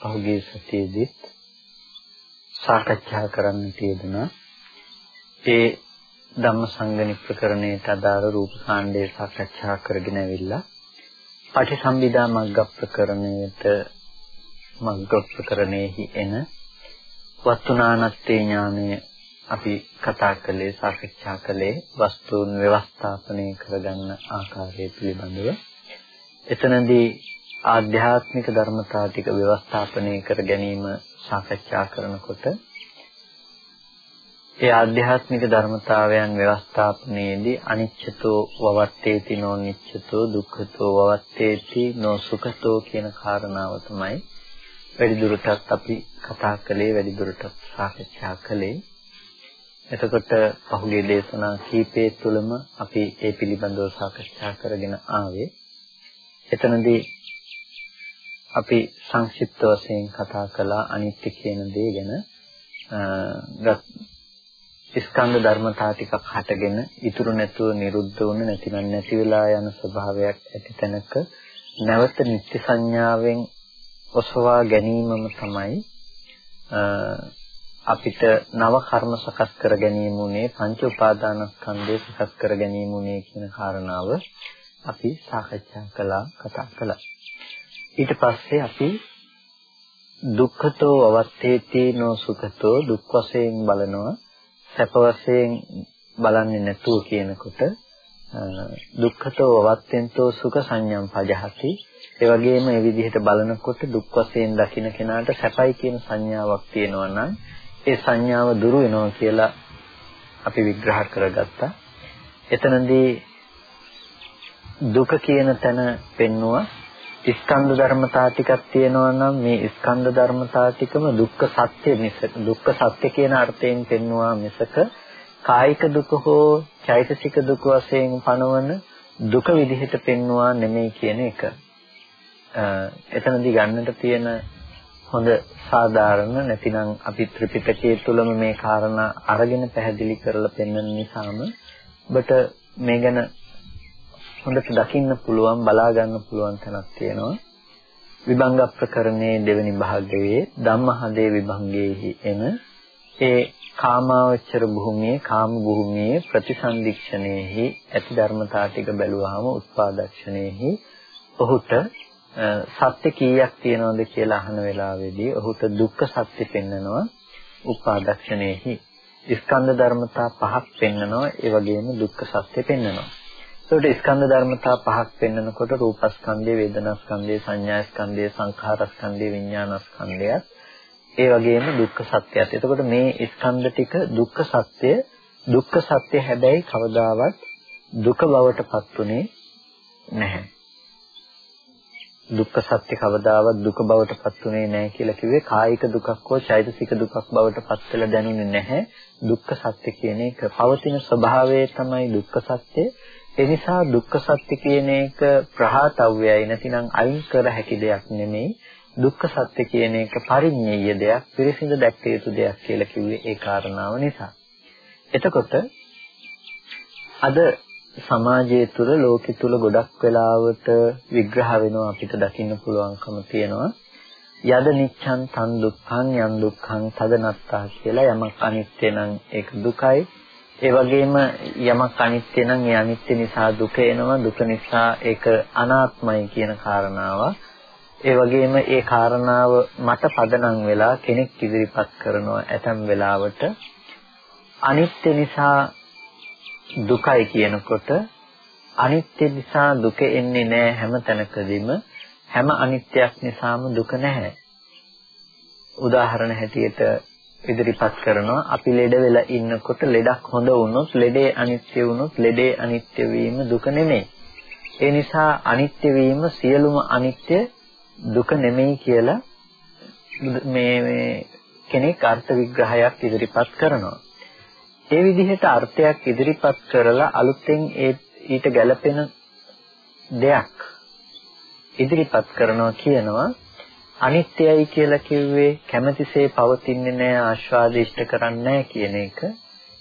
පහුගිය සතියේදීත් සාකච්ඡා කරන්න තියදුනා. ඒ ධම්මසංගණි ප්‍රකරණයට අදාළ රූප කාණ්ඩය සාකච්ඡා කරගෙන ඇවිල්ලා පටිසම්භිදා මග්ග ප්‍රකරණයට මග්ග ප්‍රකරණයෙහි එන වස්තුනානත්තේ ඥානය අපි කතා කළේ සාකච්ඡා කළේ වස්තුන් ව්‍යවස්ථාපනය කරගන්න ආකාරය පිළිබඳව. එතනදී ආධ්‍යාත්මික ධර්මතා ටික ව්‍යවස්ථාපනය කර ගැනීම සාකච්ඡා කරනකොට ඒ ආධ්‍යාත්මික ධර්මතාවයන් ව්‍යවස්ථාපනයේදී අනිච්චතෝ වවත්තේති නොනිච්චතෝ දුක්ඛතෝ වවත්තේති නොසුඛතෝ කියන කාරණාව තමයි වැඩිදුරටත් අපි කතා කළේ වැඩිදුරටත් සාකච්ඡා කළේ. එතකොට පහුගිය දේශනා කීපයේ තුලම අපි ඒ පිළිබඳව සාකච්ඡා කරගෙන ආවේ. එතනදී අපි සංක්ෂිප්ත වශයෙන් කතා කළා අනිත්‍ය කියන දේ ගැන. ස්කන්ධ ධර්මතා ටිකක් හටගෙන ඉතුරු නැතුව නිරුද්ධ වුණ නැතිනම් නැති වෙලා යන ස්වභාවයක් ඇති තැනක නැවත නිත්‍ය සංඥාවෙන් ඔසවා ගැනීමම තමයි අපිට නව කර්ම සකස් කර ගැනීම උනේ පංච උපාදානස්කන්ධය සකස් කර ගැනීම උනේ කියන කාරණාව අපි සාකච්ඡා කළා කතා කළා. ඊට පස්සේ අපි දුක්ඛතෝ අවත්තේති නෝ සුඛතෝ දුක් වශයෙන් බලනවා. සැප වශයෙන් බලන්නේ නැතුව කියනකොට දුක්ඛතෝ අවත්තෙන්තෝ සුඛ සංඥම් පජහති. ඒ වගේම මේ විදිහට බලනකොට දුක් වශයෙන් දකින්න කෙනාට සැපයි කියන සංඥාවක් තියෙනවා නම් ඒ සංඥාව දුරු වෙනවා කියලා අපි විග්‍රහ කරගත්තා. එතනදී දුක කියන තැන පෙන්නවා. ස්කන්ධ ධර්මතා ටිකක් තියෙනවා නම් මේ ස්කන්ධ ධර්මතා ටිකම දුක්ඛ සත්‍ය මිසක දුක්ඛ සත්‍ය කියන අර්ථයෙන් පෙන්වුවා මිසක කායික දුක හෝ චෛතසික දුක වශයෙන් පනවන දුක විදිහට පෙන්වුවා නෙමෙයි කියන එක. එතනදී ගන්නට තියෙන හොඳ සාධාරණ නැතිනම් අපි ත්‍රිපිටකයේ තුලම මේ කාරණා අරගෙන පැහැදිලි කරලා පෙන්වන නිසාම ඔබට මේ ගැන හොඳට දකින්න පුළුවන් බලා ගන්න පුළුවන් තැනක් තියෙනවා. විභංග ප්‍රකරණයේ දෙවෙනි භාගයේ ධම්මහදේ විභංගයේහි එන ඒ කාමාවචර භූමියේ කාම භූමියේ ප්‍රතිසන්දික්ෂණයෙහි ඇති ධර්මතා ටික බැලුවාම උත්පාදක්ෂණයෙහි ඔහුට සත්‍ය කීයක් තියෙනවද කියලා අහන වෙලාවේදී ඔහුට දුක්ඛ සත්‍ය පෙන්නනවා උපාදක්ෂණයෙහි ස්කන්ධ ධර්මතා පහක් පෙන්නනවා ඒ වගේම දුක්ඛ සත්‍ය පෙන්නනවා ඒකට ස්කන්ධ ධර්මතා පහක් පෙන්වනකොට රූපස්කන්ධය, වේදනාස්කන්ධය, සංඥාස්කන්ධය, සංඛාරස්කන්ධය, විඥානස්කන්ධයත් ඒ වගේම දුක්ඛ සත්‍යයත්. එතකොට මේ ස්කන්ධ ටික දුක්ඛ සත්‍ය, දුක්ඛ සත්‍ය හැබැයි කවදාවත් දුක බවට පත්ුනේ නැහැ. දුක්ඛ සත්‍ය කවදාවත් දුක බවට පත්ුනේ නැහැ කියලා කිව්වේ කායික දුකක් හෝ චෛතසික දුකක් බවට පත් වෙලා දැනුනේ නැහැ. දුක්ඛ සත්‍ය කියන එක පවතින ස්වභාවය තමයි දුක්ඛ සත්‍ය. ඒ නිසා දුක්ඛ සත්‍ය කියන එක ප්‍රහාතව්‍යයි නැතිනම් අයින් කර හැකි දෙයක් නෙමෙයි. දුක්ඛ සත්‍ය කියන එක පරිඤ්ඤය දෙයක්, පිරිසිදු දැක්ක යුතු දෙයක් කියලා කිව්වේ ඒ කාරණාව නිසා. එතකොට අද සමාජය තුළ ලෝකෙ තුළ ගොඩක් වෙලාවට විග්‍රහ වෙනවා අපිට දකින්න පුළුවන්කම තියෙනවා. යද නිච්ඡන් තන් දුක්ඛං යන් දුක්ඛං තදනත්තා කියලා යමක් අනිත්‍ය නම් ඒක දුකයි ඒ වගේම යමක් අනිත්‍ය නම් ඒ අනිත්‍ය නිසා දුක එනවා. දුක නිසා ඒක අනාත්මයි කියන කාරණාව. ඒ වගේම ඒ කාරණාව මත පදනම් වෙලා කෙනෙක් ඉදිරිපත් කරනවා ඇතම් වෙලාවට. අනිත්‍ය නිසා දුකයි කියනකොට අනිත්‍ය නිසා දුක එන්නේ නැහැ හැම තැනකදීම. හැම අනිත්‍යක් නිසාම දුක නැහැ. උදාහරණ හැටියට ඉදිරිපත් කරනවා අපි ලෙඩ වෙලා ඉන්නකොට ලෙඩක් හොඳ වුණොත් ලෙඩේ අනිත්‍ය වුණොත් ලෙඩේ අනිත්‍ය වීම දුක නෙමෙයි. ඒ නිසා අනිත්‍ය වීම සියලුම අනිත්‍ය දුක නෙමෙයි කියලා මේ මේ කෙනෙක් අර්ථ විග්‍රහයක් ඉදිරිපත් කරනවා. ඒ විදිහට අර්ථයක් ඉදිරිපත් කරලා අලුතෙන් ඒ ඊට ගැළපෙන දෙයක් ඉදිරිපත් කරනවා කියනවා අනිත්‍යයි කියලා කිව්වේ කැමැතිසේ පවතින්නේ නැහැ ආස්වාද ඉෂ්ට කරන්නේ නැහැ කියන එක.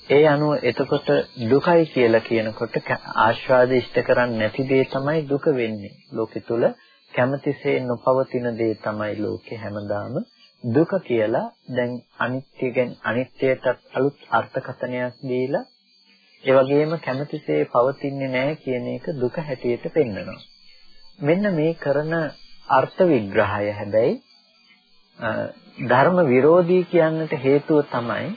ඒ අනුව එතකොට දුකයි කියලා කියනකොට ආස්වාද ඉෂ්ට කරන්නේ නැති දේ තමයි දුක වෙන්නේ. ලෝකෙ තුල කැමැතිසේ නොපවතින දේ තමයි ලෝකේ හැමදාම දුක කියලා දැන් අනිත්‍ය ගැන අනිත්‍යයට අලුත් අර්ථකථනයක් දීලා ඒ වගේම කැමැතිසේ පවතින්නේ නැහැ කියන එක දුක හැටියට පෙන්වනවා. මෙන්න මේ කරන අර්ථ විග්‍රහය හැබැයි ධර්ම විරෝධී කියන්නට හේතුව තමයි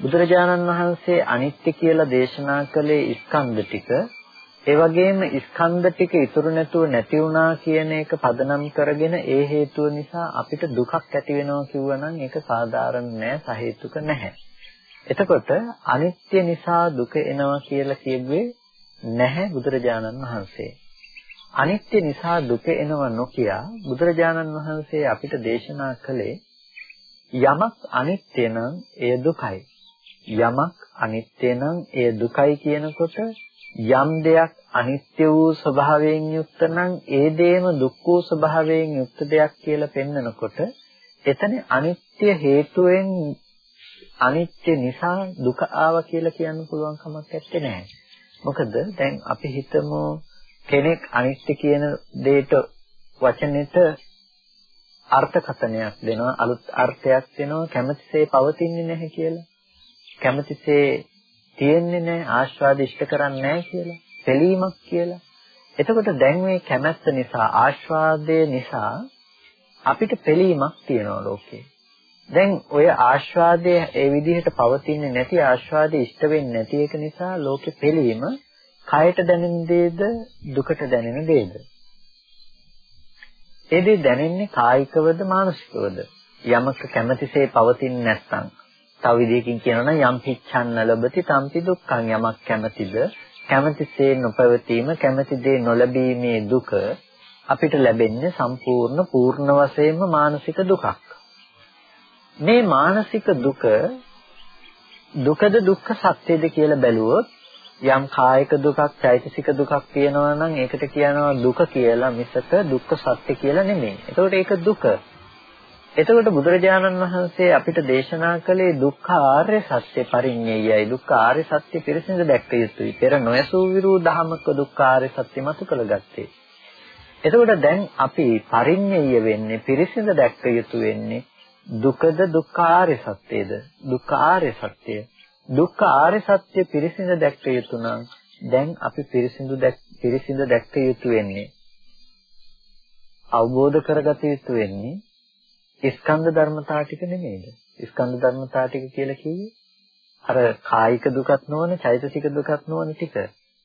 බුදුරජාණන් වහන්සේ අනිත්‍ය කියලා දේශනා කළේ ස්කන්ධ ටික ඒ වගේම ස්කන්ධ ටික ඉතුරු නැතුව නැති වුණා කියන එක පදනම් කරගෙන ඒ හේතුව නිසා අපිට දුකක් ඇති වෙනවා කිව්වනම් ඒක සාධාරණ නෑ සහේතුක නැහැ. එතකොට අනිත්‍ය නිසා දුක එනවා කියලා කියුවේ නැහැ බුදුරජාණන් වහන්සේ. අනිත්‍ය නිසා දුක එනව නොකිය බුදුරජාණන් වහන්සේ අපිට දේශනා කළේ යමක් අනිත්‍ය නම් එය දුකයි. යමක් අනිත්‍ය නම් එය දුකයි කියනකොට යම් දෙයක් අනිත්‍ය වූ ස්වභාවයෙන් යුක්ත නම් ඒ දේම දුක් වූ ස්වභාවයෙන් යුක්ත දෙයක් කියලා පෙන්නකොට එතන අනිත්‍ය හේතුවෙන් අනිත්‍ය නිසා දුක ආවා කියලා කියන්න පුළුවන් කමක් නැත්තේ. මොකද දැන් අපි හිතමු කෙනෙක් අනිත්‍ය කියන දෙයට වචනෙට අර්ථකථනයක් දෙනවා අලුත් අර්ථයක් දෙනවා. කැමැතිසේ පවතින්නේ නැහැ කියලා. කැමැතිසේ තියෙන්නේ නැහැ ආස්වාද ඉෂ්ට කරන්නේ නැහැ කියලා. පිළීමක් කියලා. එතකොට දැන් මේ කැමැත්ත නිසා ආස්වාදය නිසා අපිට පිළීමක් තියෙනවා ලෝකේ. දැන් ඔය ආස්වාදයේ ඒ විදිහට පවතින්නේ නැති ආස්වාදයේ ඉෂ්ට වෙන්නේ නැති එක නිසා ලෝකෙ පිළීම කයට දැනෙන දේද දුකට දැනෙන දේද? ඒ දේ දැනෙන්නේ කායිකවද මානසිකවද? යමක කැමැතිසේ පවතින්නේ නැත්නම් තව විදිහකින් කියනවා නම් යම් පිච්ඡන්න ලැබති තම්පි දුක්ඛං යමක් කැමැතිද කැමැතිසේ නොපවතීම කැමැති දේ නොලැබීමේ දුක අපිට ලැබෙන්නේ සම්පූර්ණ පූර්ණ වශයෙන්ම මානසික දුකක්. මේ මානසික දුක දුකද දුක්ඛ සත්‍යද කියලා බැලුවොත් යම් කායික දුකක්, චෛතසික දුකක් තියෙනවා නම් ඒකට කියනවා දුක කියලා මිසක දුක්ඛ සත්‍ය කියලා නෙමෙයි. එතකොට ඒක දුක. එතකොට බුදුරජාණන් වහන්සේ අපිට දේශනා කළේ දුක්ඛ ආර්ය සත්‍ය පරිඤ්ඤයයි. දුක්ඛ ආර්ය සත්‍ය පිරිසිදු දැක්ක යුතුයි. පෙර නොයසූ විරූ දහමක දුක්ඛ ආර්ය සත්‍ය මතු කළගත්තේ. එතකොට දැන් අපි පරිඤ්ඤය වෙන්නේ පිරිසිදු දැක්ක යුතු වෙන්නේ දුකද දුක්ඛ ආර්ය සත්‍යද? දුක්ඛ ආර්ය සත්‍යය. දුක්ඛ ආර්ය සත්‍ය පිරිසිඳ දැක්ක යුතු නම් දැන් අපි පිරිසිදු දැක් පිරිසිඳ දැක්ක යුතු වෙන්නේ අවබෝධ කරගත යුතු වෙන්නේ ස්කන්ධ ධර්මතා ටික නෙමෙයිද? ස්කන්ධ ධර්මතා ටික කියලා කිව්වේ අර කායික දුකක් නොවන චෛතසික දුකක් නොවන ටික.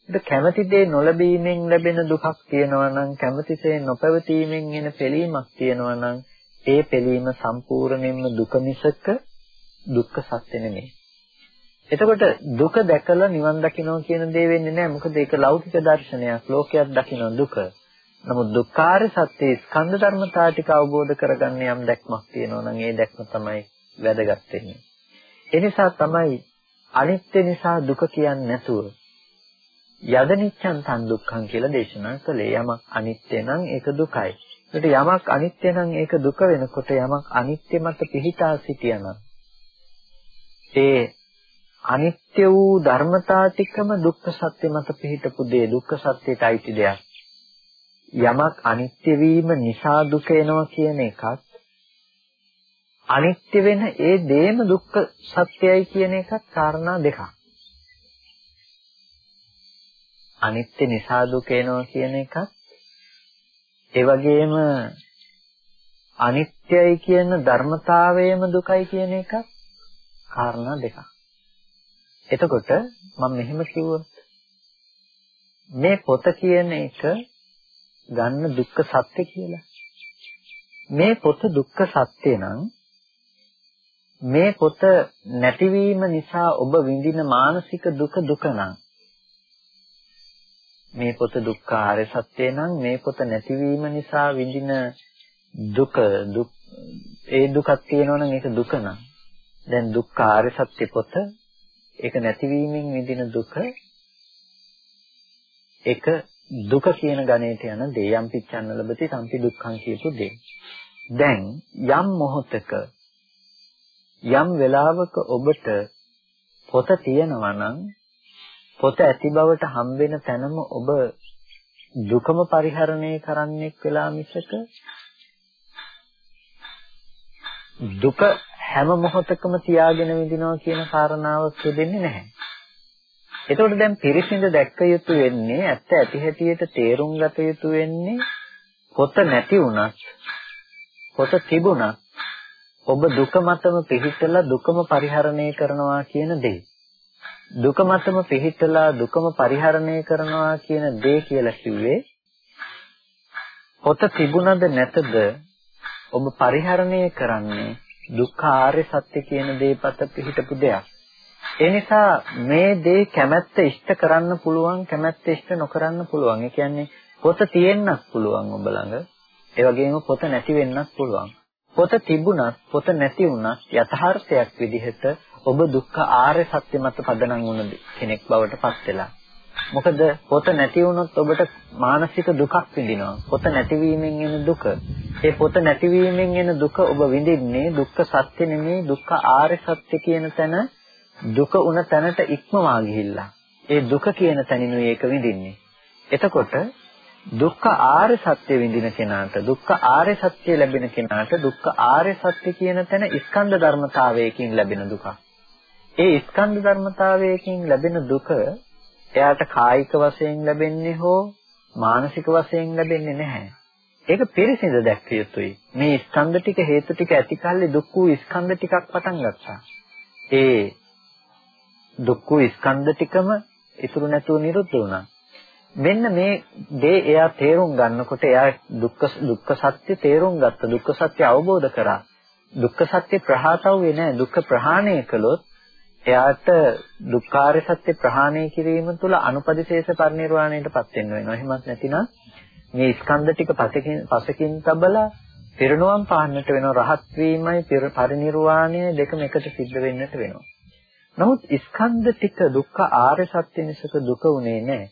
ඒක කැමැති දේ නොලැබීමෙන් ලැබෙන දුකක් තියෙනවා නම් කැමැතිසේ නොපැවතීමෙන් එන පිළීමක් තියෙනවා නම් ඒ පිළීම සම්පූර්ණයෙන්ම දුක මිසක දුක්ඛ සත්‍ය නෙමෙයි. එතකොට දුක දැකලා නිවන් දකිනවා කියන දේ වෙන්නේ නැහැ. මොකද ඒක ලෞකික දර්ශනයක්. ලෝකයක් දකින දුක. නමුත් දුක්ඛාර සත්‍ය ස්කන්ධ ධර්මතා ටික අවබෝධ කරගන්න යම් දැක්මක් තියෙනවා නම් ඒ දැක්ම තමයි වැදගත් වෙන්නේ. ඒ නිසා තමයි අනිත්‍ය නිසා දුක කියන්නේ නැතුව යදනිච්ඡන් තන් දුක්ඛං කියලා දේශනා කළේ. යමක් අනිත්‍ය නම් ඒක දුකයි. ඒකට යමක් අනිත්‍ය නම් ඒක දුක වෙනකොට යමක් අනිත්‍ය මත පිහිටා සිටියනම් ඒ අනිත්‍ය වූ ධර්මතා ටිකම දුක්ඛ සත්‍ය මත පිහිටපු දේ දුක්ඛ සත්‍යයට අයිති දෙයක්. යමක් අනිත්‍ය වීම නිසා දුක එනවා කියන එකත් අනිත්‍ය වෙන ඒ දේම දුක්ඛ සත්‍යයි කියන එකත් කාරණා දෙකක්. අනිත්‍ය නිසා දුක එනවා කියන එකත් ඒ වගේම අනිත්‍යයි කියන ධර්මතාවයම දුකයි කියන එකත් කාරණා දෙකක්. එතකොට මම මෙහෙම කිව්වොත් මේ පොත කියන එක ගන්න දුක්ඛ සත්‍ය කියලා. මේ පොත දුක්ඛ සත්‍ය නම් මේ පොත නැතිවීම නිසා ඔබ විඳින මානසික දුක දුක නම් මේ පොත දුක්ඛාරය සත්‍ය නම් මේ පොත නැතිවීම නිසා විඳින දුක දුක් ඒ දුකක් තියෙනවා නම් ඒක දුක නම් දැන් දුක්ඛ ආර්ය සත්‍ය පොත ඒක නැතිවීමෙන් විඳින දුක ඒක දුක කියන ගණයට යන දේ යම් පිච්ඡන්න ලැබති සම්පි දුක්ඛං කියපු දේ. දැන් යම් මොහොතක යම් වෙලාවක ඔබට පොත තියෙනවා නම් පොත ඇති බවට හම්බෙන තැනම ඔබ දුකම පරිහරණය කරන්නෙක් වෙලා මිසක දුක හැම මොහොතකම තියාගෙන විඳිනවා කියන කාරණාව දෙන්නේ නැහැ. එතකොට දැන් පිරිසිඳ දැක්ක යුතු වෙන්නේ ඇත්ත ඇති හැටියට තේරුම් ගත යුතු වෙන්නේ පොත නැති වුණත් පොත තිබුණත් ඔබ දුක මතම පිහිටලා දුකම පරිහරණය කරනවා කියන දේ. දුක මතම පිහිටලා දුකම පරිහරණය කරනවා කියන දේ කියලා කිව්වේ පොත තිබුණද නැතද ඔබ පරිහරණය කරන්නේ දුක්ඛ ආර්ය සත්‍ය කියන දේපත පිහිටපු දෙයක්. ඒ නිසා මේ දේ කැමැත්ත ඉෂ්ට කරන්න පුළුවන් කැමැත්ත ඉෂ්ට නොකරන්න පුළුවන්. ඒ කියන්නේ පොත තියෙන්නත් පුළුවන් ඔබ ළඟ. ඒ වගේම පොත නැති වෙන්නත් පුළුවන්. පොත තිබුණත් පොත නැති වුණත් යථාර්ථයක් විදිහට ඔබ දුක්ඛ ආර්ය සත්‍ය මත පදනම් වුණ කෙනෙක් බවට පත් වෙලා. මොකද පොත නැති වුණොත් ඔබට මානසික දුකක් විඳිනවා. පොත නැතිවීමෙන් එන දුක. ඒ පොත නැතිවීමෙන් එන දුක ඔබ විඳින්නේ දුක්ඛ සත්‍ය නෙමෙයි දුක්ඛ ආර්ය සත්‍ය කියන තැන දුක උන තැනට ඉක්මවා ගිහිල්ලා. ඒ දුක කියන තැනිනුයි ඒක විඳින්නේ. එතකොට දුක්ඛ ආර්ය සත්‍ය විඳින කෙනාට දුක්ඛ ආර්ය සත්‍ය ලැබෙන කෙනාට දුක්ඛ ආර්ය සත්‍ය කියන තැන ස්කන්ධ ධර්මතාවයකින් ලැබෙන දුක. ඒ ස්කන්ධ ධර්මතාවයකින් ලැබෙන දුක එයාට කායික වශයෙන් ලැබෙන්නේ හෝ මානසික වශයෙන් ලැබෙන්නේ නැහැ. ඒක පිරිසිඳ දැක්විය යුතුයි. මේ ස්කන්ධ ටික හේතු ටික ඇති කල්ලි දුක් වූ ස්කන්ධ ටිකක් පටන් ගත්තා. ඒ දුක් වූ ස්කන්ධ ටිකම ඉතුරු නැතුව නිරුද්ධ වුණා. මෙන්න මේ දේ එයා තේරුම් ගන්නකොට එයා දුක්ඛ දුක්ඛ සත්‍ය තේරුම් ගත්ත දුක්ඛ සත්‍ය අවබෝධ කරා. දුක්ඛ සත්‍ය ප්‍රහාතවුවේ නැහැ. දුක්ඛ ප්‍රහාණය කළොත් එයාට දුක්ඛාරය සත්‍ය ප්‍රහාණය කිරීම තුළ අනුපදිශේෂ පරිනිර්වාණයටපත් වෙන්න වෙනවා. එහෙමත් නැතිනම් මේ ස්කන්ධ ටික පසකින් පසකින් තබලා පිරිනුවම් පාන්නට වෙනවා. රහත් වීමයි පරිනිර්වාණය දෙකම එකට සිද්ධ වෙන්නට වෙනවා. නමුත් ස්කන්ධ ටික දුක්ඛ ආර්ය සත්‍ය නිසක දුක උනේ නැහැ.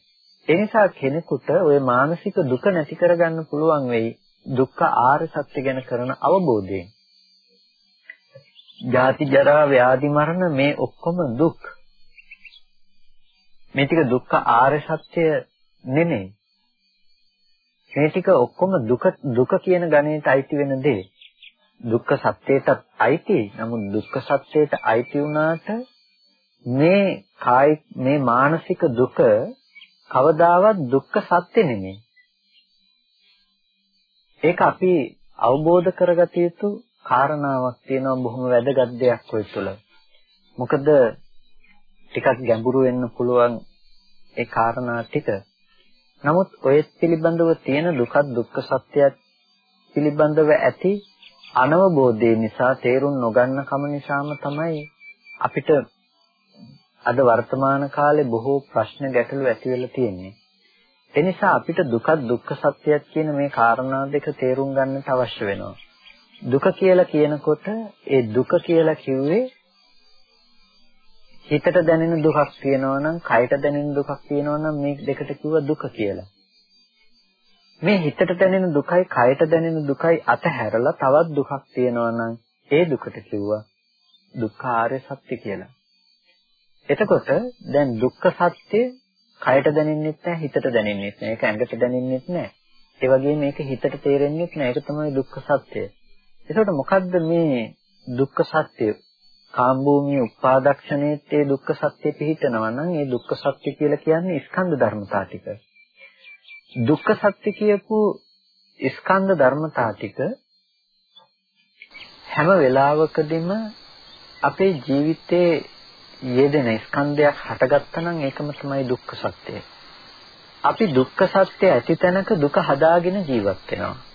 ඒ නිසා කෙනෙකුට ওই මානසික දුක නැති කරගන්න පුළුවන් වෙයි දුක්ඛ ආර්ය සත්‍ය ගැන කරන අවබෝධයෙන්. ජාති ජරා ව්‍යාධි මරණ මේ ඔක්කොම දුක්. මේ ටික දුක්ඛ ආර්ය සත්‍ය නෙමෙයි. මේ ටික ඔක්කොම දුක දුක කියන ගණයට අයිති වෙන දේ. දුක්ඛ සත්‍යයටත් අයිති. නමුත් දුක්ඛ සත්‍යයට අයිති වුණාට මේ කායි මේ මානසික දුක කවදාවත් දුක්ඛ සත්‍ය නෙමෙයි. ඒක අපි අවබෝධ කරගත යුතු කාරණාවක් තියෙනවා බොහොම වැදගත් දෙයක් ඔය තුළ. මොකද ටිකක් ගැඹුරු වෙන්න පුළුවන් ඒ කාරණා ටික. නමුත් ඔය පිළිබඳව තියෙන දුක දුක්ඛ සත්‍යයක් පිළිබඳව ඇති අනවබෝධය නිසා තේරුම් නොගන්න කම නිසාම තමයි අපිට අද වර්තමාන කාලේ බොහෝ ප්‍රශ්න ගැටලු ඇති වෙලා තියෙන්නේ. ඒ නිසා අපිට දුක දුක්ඛ සත්‍යයක් කියන මේ කාරණා දෙක තේරුම් ගන්නට අවශ්‍ය වෙනවා. දුක කියලා කියනකොට ඒ දුක කියලා කිව්වේ හිතට දැනෙන දුකක් තියෙනවා නම් කයට දැනෙන දුකක් තියෙනවා නම් මේ දෙකට කිව්ව දුක කියලා. මේ හිතට දැනෙන දුකයි කයට දැනෙන දුකයි අතහැරලා තවත් දුකක් තියෙනවා නම් ඒ දුකට කිව්වා දුක්ඛාරය සත්‍ය කියලා. එතකොට දැන් දුක්ඛ සත්‍ය කයට දැනෙන්නෙත් නැහැ හිතට දැනෙන්නෙත් නැහැ. ඒක ඇඟට දැනෙන්නෙත් නැහැ. ඒ වගේම මේක හිතට තේරෙන්නෙත් නැහැ. ඒක තමයි දුක්ඛ සත්‍යය. එතකොට මොකද්ද මේ දුක්ඛ සත්‍ය? කාම්භූමිය උපාදක්ෂණයේ දුක්ඛ සත්‍ය පිහිටනවා නම් ඒ දුක්ඛ සත්‍ය කියලා කියන්නේ ස්කන්ධ ධර්මතා ටික. දුක්ඛ සත්‍ය කියපු ස්කන්ධ ධර්මතා ටික හැම වෙලාවකදීම අපේ ජීවිතයේ යෙදෙන ස්කන්ධයක් හටගත්තා නම් ඒකම තමයි දුක්ඛ සත්‍යය. අපි දුක්ඛ සත්‍ය ඇති තැනක දුක හදාගෙන ජීවත් වෙනවා.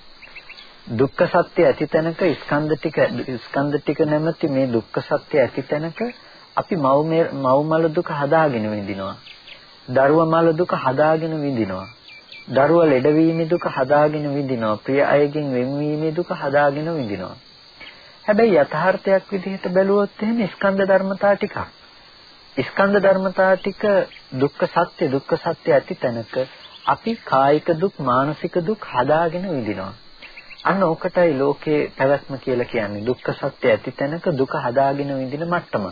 දුක්ඛ සත්‍ය ඇති තැනක ස්කන්ධ ටික ස්කන්ධ ටික නැමැති මේ දුක්ඛ සත්‍ය ඇති තැනක අපි මව් මව් දුක හදාගෙන විඳිනවා. දරුවා මල දුක හදාගෙන විඳිනවා. දරුවා ලෙඩවීමේ දුක හදාගෙන විඳිනවා. ප්‍රිය අයගෙන් වෙන්වීමේ දුක හදාගෙන විඳිනවා. හැබැයි යථාර්ථයක් විදිහට බැලුවොත් එහෙම ස්කන්ධ ධර්මතා ටිකක්. ස්කන්ධ ධර්මතා ටික දුක්ඛ සත්‍ය දුක්ඛ සත්‍ය ඇති තැනක අපි කායික දුක් මානසික දුක් හදාගෙන විඳිනවා. අන්න ඕකටයි ලෝකේ පැවැත්ම කියලා කියන්නේ. දුක්ඛ සත්‍ය ඇති තැනක දුක හදාගෙන විඳින මට්ටම.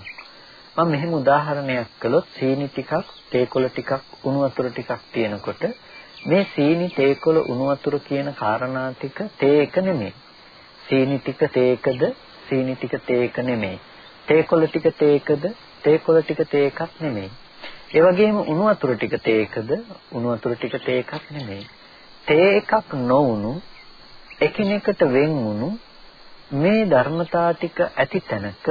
මම මෙහෙම උදාහරණයක් කළොත් සීනි ටිකක්, තේකොළ ටිකක්, උණු වතුර ටිකක් තියෙනකොට මේ සීනි, තේකොළ, උණු වතුර කියන කාරණා ටික තේ එක නෙමෙයි. සීනි ටික තේකද, සීනි ටික තේක නෙමෙයි. තේකොළ ටික තේකද, තේකොළ ටික තේකක් නෙමෙයි. ඒ වගේම උණු වතුර ටික තේකද, උණු වතුර ටික තේකක් නෙමෙයි. තේ එකක් නොවුණු එකිනෙකට වෙන් වුණු මේ ධර්මතා ටික ඇති තැනක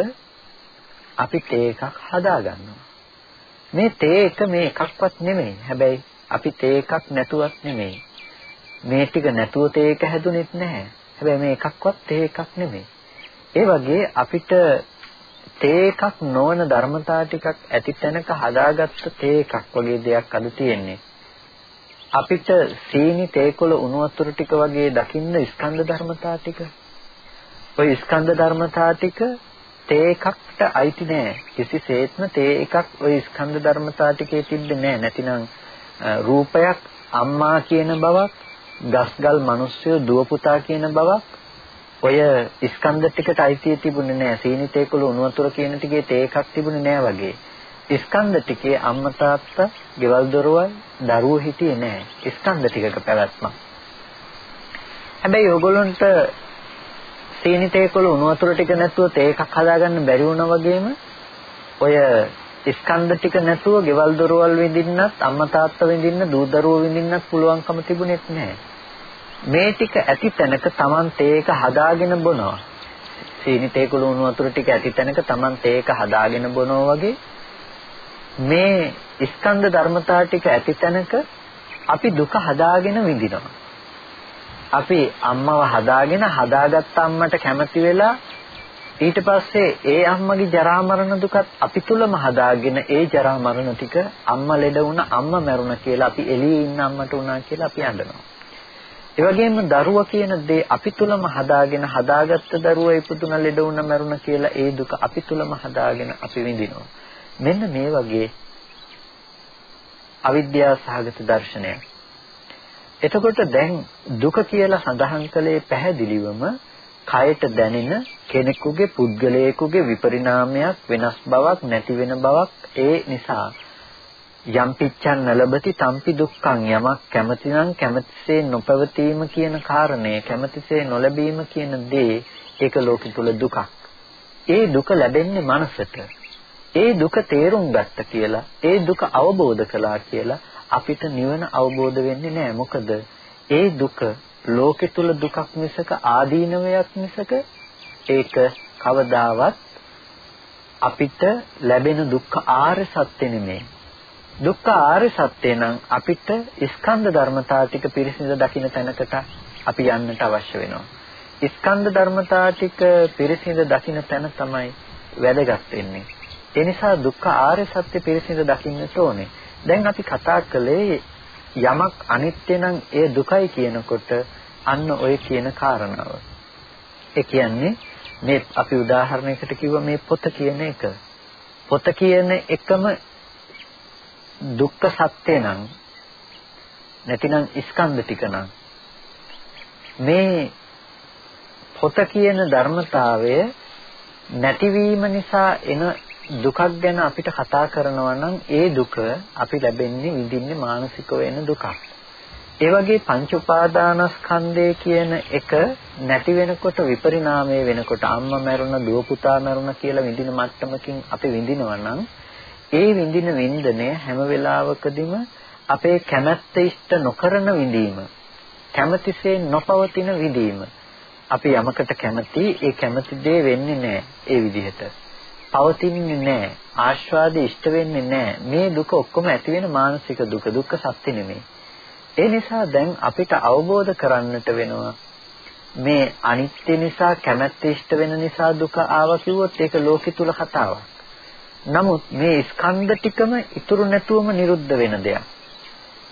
අපි තේ එකක් හදා ගන්නවා. මේ තේ එක මේ එකක්වත් නෙමෙයි. හැබැයි අපි තේ එකක් නැතුවත් නෙමෙයි. මේ ටික නැතුව තේ එක හැදුනෙත් නැහැ. හැබැයි මේ එකක්වත් තේ එකක් නෙමෙයි. ඒ වගේ අපිට තේ එකක් නොවන ධර්මතා ටිකක් ඇති තැනක හදාගත්ත තේ එකක් වගේ දෙයක් අද තියෙන්නේ. අපිට සීනි තේකොළ උණු වතුර ටික වගේ දකින්න ස්කන්ධ ධර්මතා ටික. ওই ස්කන්ධ ධර්මතා ටික තේ එකකට අයිති නෑ. කිසිසේත්ම තේ එකක් ওই ස්කන්ධ ධර්මතා ටිකේ තිබ්බේ නෑ. නැතිනම් රූපයක් අම්මා කියන බවක්, ගස්ගල් මිනිස්සු දුව පුතා කියන බවක් ඔය ස්කන්ධ ටිකට අයිතිය තිබුණේ නෑ. සීනි තේකොළ උණු වතුර කියන ටිකේ තේ එකක් තිබුණේ නෑ වගේ. ස්කන්ධ ටිකේ අම්මා තාත්තා, ගෙවල් දොරවල්, දරුවෝ හිටියේ නෑ. ස්කන්ධ ටිකක පැවැත්මක්. හැබැයි ඕගොල්ලන්ට සීනි තේකොළ උණු වතුර ටික නැතුව තේ එකක් හදාගන්න බැරි වුණා වගේම ඔය ස්කන්ධ ටික නැතුව ගෙවල් දොරවල් විඳින්නත් අම්මා තාත්තා විඳින්න දූ දරුවෝ විඳින්නත් පුළුවන්කම තිබුණෙත් නැහැ. මේ ටික ඇති තැනක Taman තේ එක හදාගෙන බොනවා. සීනි තේකොළ උණු වතුර ටික ඇති තැනක Taman තේ එක හදාගෙන බොනවා වගේ මේ ස්කන්ධ ධර්මතා ටික ඇති තැනක අපි දුක හදාගෙන විඳිනවා. අපි අම්මව හදාගෙන හදාගත්ත අම්මට කැමති වෙලා ඊට පස්සේ ඒ අම්මගේ ජරා මරණ දුකත් අපි තුලම හදාගෙන ඒ ජරා මරණ ටික අම්මා ලෙඩ වුණා අම්මා මැරුණා කියලා අපි එළියේ ඉන්න අම්මට උනා කියලා අපි අඬනවා. ඒ වගේම දරුවා කියන දේ අපි තුලම හදාගෙන හදාගත්ත දරුවා ඉපදුන ලෙඩ වුණා මැරුණා කියලා ඒ දුක අපි තුලම හදාගෙන අපි විඳිනවා. මෙන්න මේ වගේ අවිද්‍යාව සහගත දර්ශනයක්. එතකොට දැන් දුක කියලා සඳහන් කළේ පැහැදිලිවම කයට දැනෙන කෙනෙකුගේ පුද්ගලයෙකුගේ විපරිණාමයක් වෙනස් බවක් නැති වෙන බවක් ඒ නිසා යම් පිච්ඡන් නලබති තම්පි දුක්ඛං යමක් කැමතිනම් කැමතිසේ නොපවතීම කියන කාරණය කැමතිසේ නොලැබීම කියන දේ ඒක ලෝකෙ තුල දුකක්. ඒ දුක ලැබෙන්නේ මනසට. ඒ දුක තේරුම් ගත්ත කියලා ඒ දුක අවබෝධ කළා කියලා අපිට නිවන අවබෝධ වෙන්නේ නැහැ. මොකද ඒ දුක ලෝකෙ තුල දුකක් මිසක ආදීනවයක් මිසක ඒක කවදාවත් අපිට ලැබෙන දුක්ඛ ආර්ය සත්‍ය නෙමෙයි. දුක්ඛ ආර්ය සත්‍ය නම් අපිට ස්කන්ධ ධර්මතා ටික පිරිසිදු දකින්න තැනකට අපි යන්නට අවශ්‍ය වෙනවා. ස්කන්ධ ධර්මතා ටික පිරිසිදු දකින්න තැන තමයි වැදගත් වෙන්නේ. ඒ නිසා දුක්ඛ ආර්ය සත්‍ය පිරිසිදු දකින්නට ඕනේ. දැන් අපි කතා කළේ යමක් අනිත්‍ය නම් ඒ දුකයි කියනකොට අන්න ඔය කියන කාරණාව. ඒ කියන්නේ මේ අපි උදාහරණයකට කිව්ව මේ පොත කියන එක. පොත කියන එකම දුක්ඛ සත්‍ය නම් නැතිනම් ස්කන්ධ ටික නම් මේ පොත කියන ධර්මතාවය නැතිවීම නිසා එන දුකක් ගැන අපිට කතා කරනවා නම් ඒ දුක අපි ලැබෙන්නේ විඳින්නේ මානසික වෙන දුකක්. ඒ වගේ පංච උපාදානස්කන්ධය කියන එක නැති වෙනකොට විපරිණාමය වෙනකොට අම්මා මැරුණ දුව පුතා මැරුණ කියලා විඳින මට්ටමකින් අපි විඳිනවා නම් ඒ විඳින වින්දනය හැම වෙලාවකදීම අපේ කැමැත්ත ඉෂ්ට නොකරන විඳීම කැමැතිසේ නොපවතින විඳීම අපි යමකට කැමති ඒ කැමති දේ වෙන්නේ නැහැ ඒ විදිහට පවතින්නේ නැහැ. ආස්වාදේ ඉෂ්ට වෙන්නේ නැහැ. මේ දුක ඔක්කොම ඇති වෙන මානසික දුක. දුක්ඛ සත්‍ය නෙමෙයි. ඒ නිසා දැන් අපිට අවබෝධ කරන්නට වෙනවා මේ අනිත්‍ය නිසා කැමැත්ත ඉෂ්ට වෙන නිසා දුක ආවා කිව්වොත් ඒක ලෝකෙ තුල කතාවක්. නමුත් මේ ස්කන්ධ ටිකම ඉතුරු නැතුවම නිරුද්ධ වෙන දෙයක්.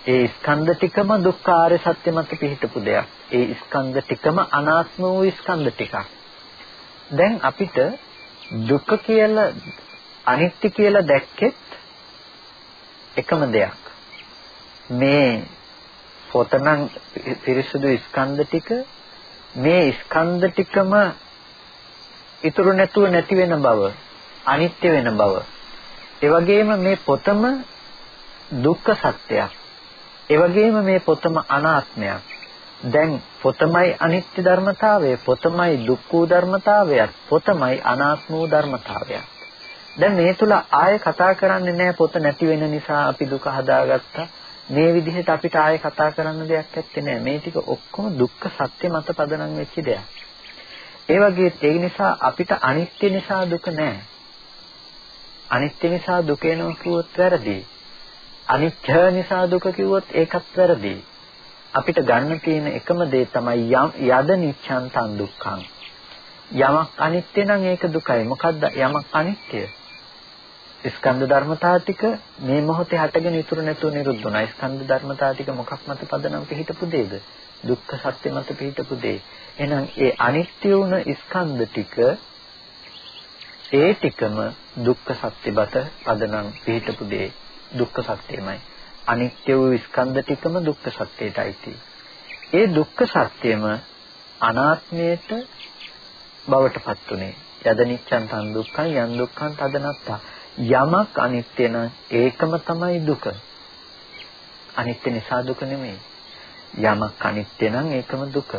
ඒ ස්කන්ධ ටිකම දුක්ඛාරය සත්‍ය මත පිහිටපු දෙයක්. ඒ ස්කන්ධ ටිකම අනාත්ම වූ ස්කන්ධ ටිකක්. දැන් අපිට දුක කියලා අනිත්‍ය කියලා දැක්කෙත් එකම දෙයක්. මේ පොතනම් පිරිසුදු ස්කන්ධ ටික මේ ස්කන්ධ ටිකම ඉතුරු නැතුව නැති වෙන බව අනිත්‍ය වෙන බව. ඒ වගේම මේ පොතම දුක්ඛ සත්‍යයක්. ඒ වගේම මේ පොතම අනාත්මයක්. දැන් පොතමයි අනිත්‍ය ධර්මතාවය පොතමයි දුක්ඛ ධර්මතාවයක් පොතමයි අනාත්ම ධර්මතාවයක් දැන් මේ තුල ආය කතා කරන්නේ නැහැ පොත නැති වෙන නිසා අපි දුක හදාගත්තා මේ විදිහට අපිට ආයේ කතා කරන්න දෙයක් නැත්තේ නෑ. මේ ටික ඔක්කොම දුක්ඛ සත්‍ය මත පදනම් වෙච්ච දෙයක්. ඒ වගේ ඒ නිසා අපිට අනිත්‍ය නිසා දුක නෑ. අනිත්‍ය නිසා දුක එනවා කිව්වොත් වැරදි. අනිත්‍ය නිසා දුක කිව්වොත් ඒකත් වැරදි. අපිට ගන්න තියෙන එකම දේ තමයි යද නිච්ඡන් තන් දුක්ඛං. යමක් අනිත්‍ය නම් ඒක දුකයි. මොකද්ද යමක් අනිත්‍ය? ස්කන්ධ ධර්මතා ටික මේ මොහොතේ හටගෙන ඉතුරු නැතුව නිරුද්ධ වුණා. ස්කන්ධ ධර්මතා ටික මොකක් මත පදනම් පිහිටපු දෙයද? දුක්ඛ සත්‍ය මත පිහිටපු දෙය. එහෙනම් ඒ අනිත්‍ය වුණ ස්කන්ධ ටික ඒ ටිකම දුක්ඛ සත්‍ය බත පදනම් පිහිටපු දෙය. දුක්ඛ සත්‍යමයි. අනිත්‍ය වූ ස්කන්ධ ටිකම දුක්ඛ සත්‍යයටයි ඒ දුක්ඛ සත්‍යම අනාත්මයට බවට පත් උනේ. යද නිච්ඡන් තන් දුක්ඛං යන් දුක්ඛං තදනත්තා යමක් අනිත්‍ය නම් ඒකම තමයි දුක. අනිත්‍ය නිසා දුක නෙමෙයි. යමක් අනිත්‍ය නම් ඒකම දුක.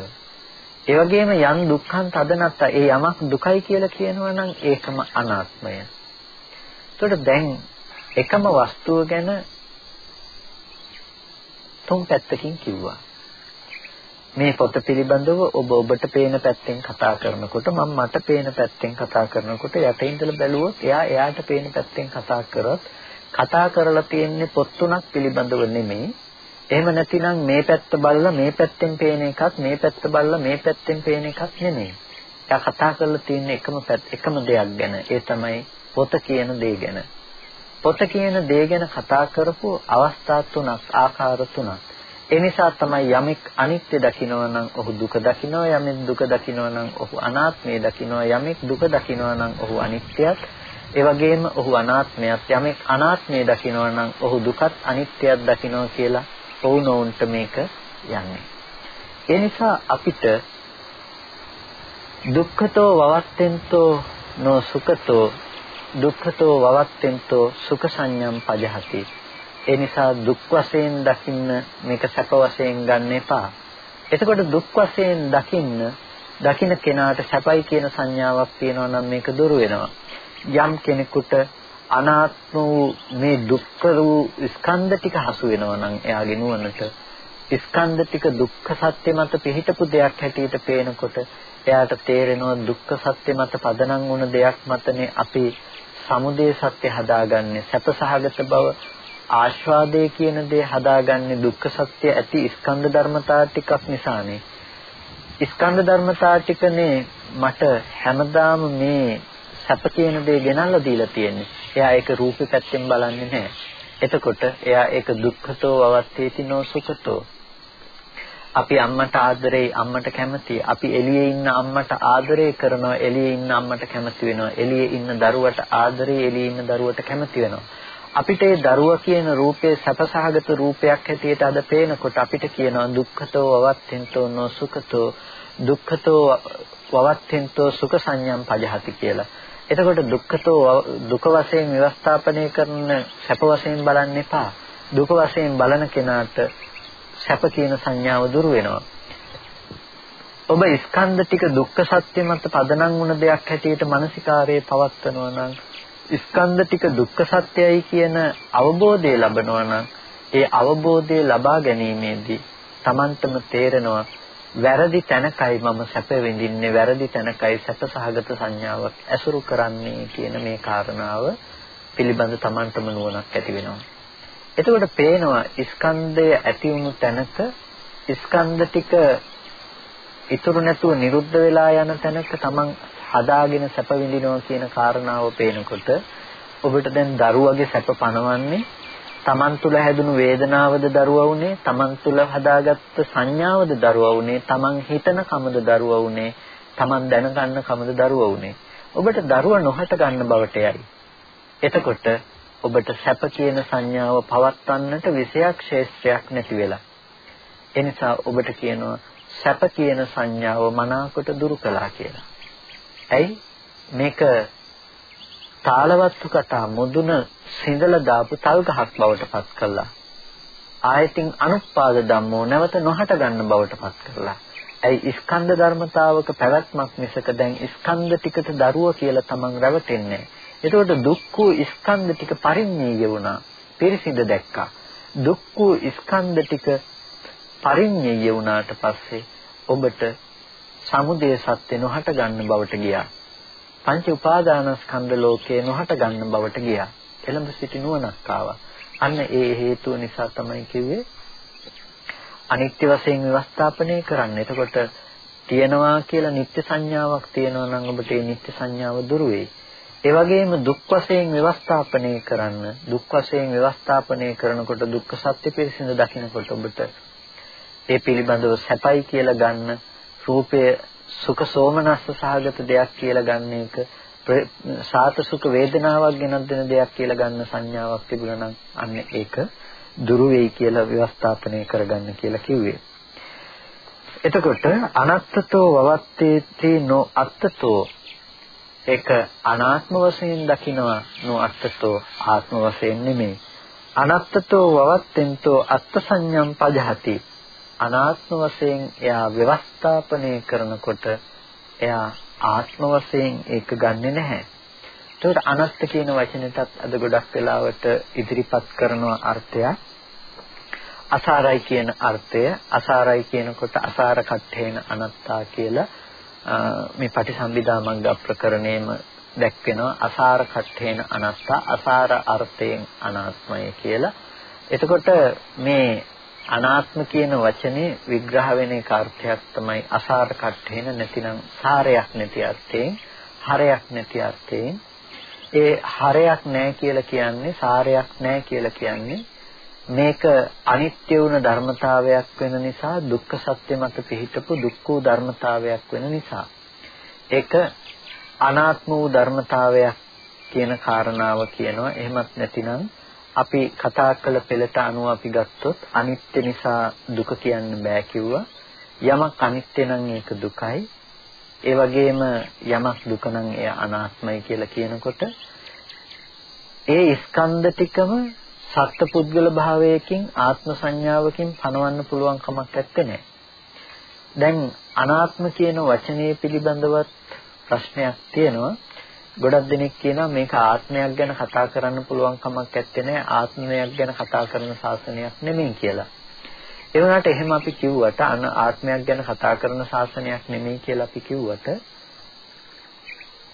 ඒ වගේම යම් දුක්ඛං තදනත්ත ඒ යමක් දුකයි කියලා කියනවා නම් ඒකම අනාත්මය. එතකොට දැන් එකම වස්තුව ගැන තුන් පැත්තකින් කිව්වා. මේ පොත පිළිබඳව ඔබ ඔබට පේන පැත්තෙන් කතා කරනකොට මම මට පේන පැත්තෙන් කතා කරනකොට යට ඉඳලා බැලුවොත් එයා එයාට පේන පැත්තෙන් කතා කරොත් කතා කරලා තියෙන්නේ පොත් තුනක් පිළිබඳව නෙමෙයි. එහෙම නැතිනම් මේ පැත්ත බලලා මේ පැත්තෙන් පේන එකත් මේ පැත්ත බලලා මේ පැත්තෙන් පේන එකත් නෙමෙයි. එයා කතා කරලා තියෙන්නේ එකම එකම දෙයක් ගැන. ඒ තමයි පොත කියන දේ ගැන. පොත කියන දේ ගැන කතා කරපු අවස්ථා තුනක් ආකාර තුනක්. ඒ නිසා තමයි යමෙක් අනිත්‍ය දකිනවා නම් ඔහු දුක දකිනවා යමෙක් දුක දකිනවා නම් ඔහු අනාත්මය දකිනවා යමෙක් දුක දකිනවා නම් ඔහු අනිත්‍යයක් ඒ වගේම ඔහු අනාත්මයක් යමෙක් අනාත්මය දකිනවා නම් ඔහු දුකත් අනිත්‍යයක් දකිනවා කියලා ඔවුනොවුන්ට මේක යන්නේ ඒ නිසා අපිට දුක්ඛතෝ වවත්තෙන්තෝ නෝ සුඛතෝ දුක්ඛතෝ වවත්තෙන්තෝ සුඛ සංඥම් පජහති ඒ නිසා දුක් වශයෙන් දකින්න මේක සැප වශයෙන් ගන්න එපා. එතකොට දුක් වශයෙන් දකින්න දකින්න කෙනාට සැපයි කියන සංඥාවක් තියෙනවා නම් මේක දුර වෙනවා. යම් කෙනෙකුට අනාත්ම වූ මේ දුක්ඛ වූ ස්කන්ධ ටික හසු වෙනවා නම් එයාගේ නුවණට ස්කන්ධ ටික දුක්ඛ සත්‍ය මත පිහිටපු දෙයක් හැටියට පේනකොට එයාට තේරෙනවා දුක්ඛ සත්‍ය මත පදනම් වුණ දෙයක් මතනේ අපි සමුදය සත්‍ය හදාගන්නේ සැපසහගත බව ආස්වාදයේ කියන දේ හදාගන්නේ දුක්ඛ සත්‍ය ඇති ස්කන්ධ ධර්මතා ටිකක් නිසානේ. ස්කන්ධ ධර්මතා ටිකනේ මට හැමදාම මේ සැප කියන දේ ගෙනල්ලා දීලා තියෙන්නේ. එයා ඒක රූපේ පැත්තෙන් බලන්නේ නැහැ. එතකොට එයා ඒක දුක්ඛතෝ අවත්තේති නෝ සුඛතෝ අපි අම්මට ආදරේ අම්මට කැමති අපි එළියේ ඉන්න අම්මට ආදරේ කරනවා එළියේ ඉන්න අම්මට කැමති වෙනවා එළියේ ඉන්න දරුවට ආදරේ එළියේ ඉන්න දරුවට කැමති වෙනවා අපිට ඒ දරුවා කියන රූපේ සැපසහගත රූපයක් හැටියට අද පේනකොට අපිට කියනවා දුක්ඛතෝ වවත්තෙන්තෝ නොසුඛතෝ දුක්ඛතෝ වවත්තෙන්තෝ සුඛ සංඥම් පජහති කියලා. එතකොට දුක්ඛතෝ දුක වශයෙන් ව්‍යවස්ථාපනය කරන සැප වශයෙන් බලන්න එපා. දුක වශයෙන් බලන කෙනාට සැප කියන සංඥාව දුර වෙනවා. ඔබ ස්කන්ධ ටික දුක්ඛ සත්‍ය මත පදනම් වුණ දෙයක් හැටියට මානසිකාරයේ පවත්වනවා නම් ස්කන්ධ ටික දුක්ඛ සත්‍යයි කියන අවබෝධය ලබනවා නම් ඒ අවබෝධය ලබා ගැනීමේදී Tamanටම තේරෙනවා වැරදි තැනකයි මම සැප විඳින්නේ වැරදි තැනකයි සැප සහගත සංඥාවක් ඇසුරු කරන්නේ කියන මේ කාරණාව පිළිබඳ Tamanටම නුවණක් ඇති වෙනවා. එතකොට පේනවා ස්කන්ධය ඇති වුණු තැනක ස්කන්ධ ටික ඉතුරු නැතුව නිරුද්ධ වෙලා යන තැනක Taman හදාගෙන සැප විඳිනවා කියන කාරණාව පේනකොට ඔබට දැන් දරුවගේ සැප පණවන්නේ තමන් තුළ හැදුණු වේදනාවද දරුවා වුනේ තමන් තුළ හදාගත්ත සංඥාවද දරුවා වුනේ තමන් හිතන කමද දරුවා වුනේ Taman දැනගන්න කමද දරුවා උනේ. ඔබට දරුවා නොහට ගන්න බවට යයි. එතකොට ඔබට සැප කියන සංඥාව පවත්වන්නට විෂයක් ශේෂ්ත්‍රයක් නැති වෙලා. එනිසා ඔබට කියනවා සැප කියන සංඥාව මනාකොට දුරු කළා කියලා. ඇයි? මේක තාලවත්තු කතා මුදුන සිඳලා දාපු තල් ගහක් බවට පත් කළා. ආයතින් අනුපාද ධම්මෝ නැවත නොහට ගන්න බවට පත් කරලා. ඇයි ස්කන්ධ ධර්මතාවක පැවැත්මක් මිසක දැන් ස්කන්ධ ටිකට දරුව කියලා තමන් රැවටෙන්නේ. එතකොට දුක්ඛ ස්කන්ධ ටික පරිඤ්ඤය වුණා. පිරිසිඳ දැක්කා. දුක්ඛ ස්කන්ධ ටික පරිඤ්ඤය වුණාට පස්සේ ඔබට සමුදය සත්‍ය නොහට ගන්න බවට ගියා. පංච උපාදානස්කන්ධ ලෝකේ නොහට ගන්න බවට ගියා. එළඹ සිටි නුවණක් ආවා. අන්න ඒ හේතුව නිසා තමයි කිව්වේ අනිත්‍ය වශයෙන් ව්‍යවස්ථාපනය කරන්න. එතකොට තියනවා කියලා නිත්‍ය සංඥාවක් තියෙනවා නම් ඔබට ඒ නිත්‍ය සංඥාව දුරු වෙයි. ඒ වගේම දුක් වශයෙන් ව්‍යවස්ථාපනය කරන්න දුක් වශයෙන් ව්‍යවස්ථාපනය කරනකොට දුක්ඛ සත්‍ය පිළිසිඳ දකිනකොට ඔබට ඒ පිළිබඳව සැපයි කියලා ගන්න රූපය සුඛ සෝමනස්ස සහගත දෙයක් කියලා ගන්න එක සාත සුඛ වේදනාවක් ගෙනත් දෙන දෙයක් කියලා ගන්න සංඥාවක් තිබුණා නම් අන්න ඒක දුරු වෙයි කියලා ව්‍යවස්ථාපනය කරගන්න කියලා කිව්වේ. එතකොට අනත්තතෝ වවත්තේති නො අත්තතෝ ඒක අනාත්ම වශයෙන් දකිනවා නො අත්තතෝ ආත්ම වශයෙන් නෙමෙයි. අනත්තතෝ වවත්තෙන්තෝ අත්ත සංඥම් පජහති අනාත්ම වශයෙන් එයා ව්‍යවස්ථාපනය කරනකොට එයා ආත්ම වශයෙන් ඒක ගන්නෙ නැහැ. ඒකට අනත්ත කියන වචනෙටත් අද ගොඩක් වෙලාවට ඉදිරිපත් කරන අර්ථය අසාරයි කියන අර්ථය අසාරයි කියනකොට අසාර කට්ඨේන අනත්තා කියලා මේ පටිසම්භිදා මග්ග ප්‍රකරණයෙම දැක්වෙනවා අසාර කට්ඨේන අනත්තා අසාර අර්ථයෙන් අනාත්මය කියලා. එතකොට මේ අනාත්ම කියන වචනේ විග්‍රහ වෙන එක අර්ථයක් තමයි අසාර කට්ඨේන නැතිනම් සාරයක් නැති අර්ථයෙන් හරයක් නැති අර්ථයෙන් ඒ හරයක් නැහැ කියලා කියන්නේ සාරයක් නැහැ කියලා කියන්නේ මේක අනිත්‍ය වුණ ධර්මතාවයක් වෙන නිසා දුක්ඛ සත්‍ය මත පිහිටපු දුක්ඛ ධර්මතාවයක් වෙන නිසා ඒක අනාත්ම වූ ධර්මතාවයක් කියන කාරණාව කියනවා එහෙමත් නැතිනම් අපි කතා කළ පෙළට අනුව අපි ගත්තොත් අනිත්‍ය නිසා දුක කියන්න බෑ කිව්වා. යමක් අනිත්‍ය නම් ඒක දුකයි. ඒ වගේම යමක් දුක නම් එය අනාත්මයි කියලා කියනකොට ඒ ස්කන්ධ ටිකම සත්පුද්ගල භාවයකින් ආත්ම සංඥාවකින් පනවන්න පුළුවන් කමක් නැත්තේ. දැන් අනාත්ම කියන වචනේ පිළිබඳවත් ප්‍රශ්නයක් තියෙනවා. ගොඩක් දෙනෙක් කියනවා මේක ආත්මයක් ගැන කතා කරන්න පුළුවන් කමක් නැත්තේ නෑ ආත්මයක් ගැන කතා කරන ශාසනයක් නෙමෙයි කියලා. ඒ වුණාට එහෙම අපි කිව්වට අන ආත්මයක් ගැන කතා කරන ශාසනයක් නෙමෙයි කියලා අපි කිව්වට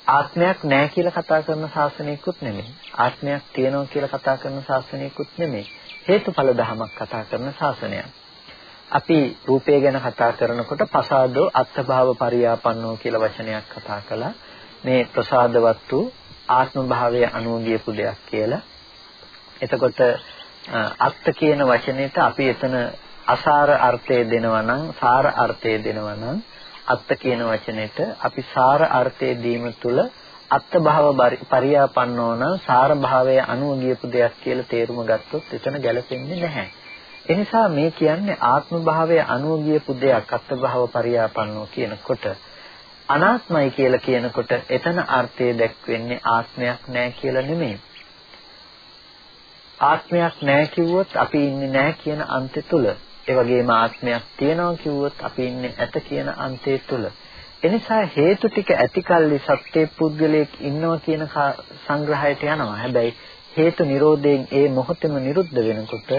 ආත්මයක් නැහැ කියලා කතා කරන ශාසනයකුත් නෙමෙයි. ආත්මයක් තියෙනවා කියලා කතා කරන ශාසනයකුත් නෙමෙයි. හේතුඵල ධමයක් කතා කරන ශාසනයක්. අපි රූපය ගැන කතා කරනකොට පසාදෝ අත්ථභාව පරියාපන්නෝ කියලා වචනයක් කතා කළා. මේ ප්‍රසාදවත් වූ ආත්ම භාවය අනුව ගියපු දෙයක් කියලා. එතකොට අත්ත කියන වචනේට අපි එතන අසාර අර්ථය දෙනවා නම් සාර අර්ථය දෙනවා නම් අත්ත කියන වචනෙට අපි සාර අර්ථය දීම තුළ අත්ත භාව පරියාපන්නෝ නම් සාර භාවයේ අනුව ගියපු දෙයක් කියලා තේරුම ගත්තොත් එතන ගැලපෙන්නේ නැහැ. එනිසා මේ කියන්නේ ආත්ම භාවයේ අනුව ගියපු දෙයක් අත්ත භාව පරියාපන්නෝ කියනකොට අනාත්මයි කියලා කියනකොට එතන අර්ථය දැක්වෙන්නේ ආත්මයක් නැහැ කියලා නෙමෙයි. ආත්මයක් නැහැ කිව්වොත් අපි ඉන්නේ නැහැ කියන අන්තය තුල. ඒ වගේම ආත්මයක් තියෙනවා කිව්වොත් අපි ඉන්නේ ඇත කියන අන්තය තුල. එනිසා හේතු ටික ඇතිකල්ලි සත්‍ය පුද්ගලයෙක් ඉන්නවා කියන සංග්‍රහයට යනවා. හැබැයි හේතු නිරෝධයෙන් ඒ මොහොතේම නිරුද්ධ වෙනකොට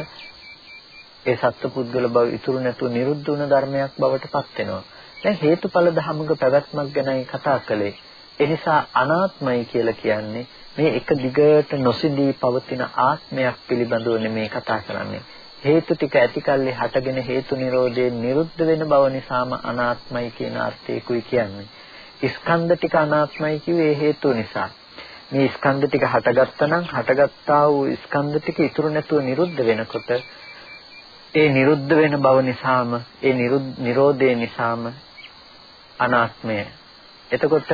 ඒ සත්‍ය පුද්ගල බව ඉතුරු නැතුව නිරුද්ධ වුණ ධර්මයක් බවට පත් වෙනවා. දැන් හේතුඵල ධමක පැවැත්මක් ගැනයි කතා කළේ. එනිසා අනාත්මයි කියලා කියන්නේ මේ එක දිගට නොසිඳී පවතින ආත්මයක් පිළිබඳව නෙමේ කතා කරන්නේ. හේතු ටික ඇතිකල්ලි හටගෙන හේතු නිරෝධයෙන් නිරුද්ධ වෙන බව නිසාම අනාත්මයි කියන අර්ථයකුයි කියන්නේ. ස්කන්ධ ටික අනාත්මයි කිව්වේ හේතු නිසා. මේ ස්කන්ධ ටික හටගත්තා නම් හටගත්තා වූ ස්කන්ධ ටික ඉතුරු නැතුව නිරුද්ධ වෙනකොට ඒ නිරුද්ධ වෙන බව නිසාම ඒ නිරෝධය නිසාම අනාත්මය එතකොට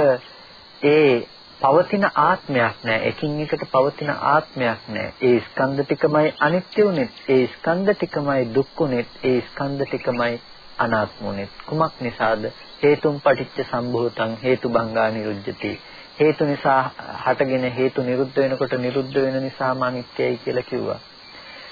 ඒ පවතින ආත්මයක් නැහැ. එකින් එකට පවතින ආත්මයක් නැහැ. ඒ ස්කන්ධ ටිකමයි අනිත්‍ය උනේත්, ඒ ස්කන්ධ ටිකමයි දුක් උනේත්, ඒ ස්කන්ධ ටිකමයි අනාත්ම උනේත්. කුමක් නිසාද? හේතුම් පටිච්ච සම්භූතං හේතුබංගා නිරුද්ධති. හේතු නිසා හටගෙන හේතු නිරුද්ධ වෙනකොට නිරුද්ධ වෙන නිසාම අනිත්‍යයි කියලා කිව්වා.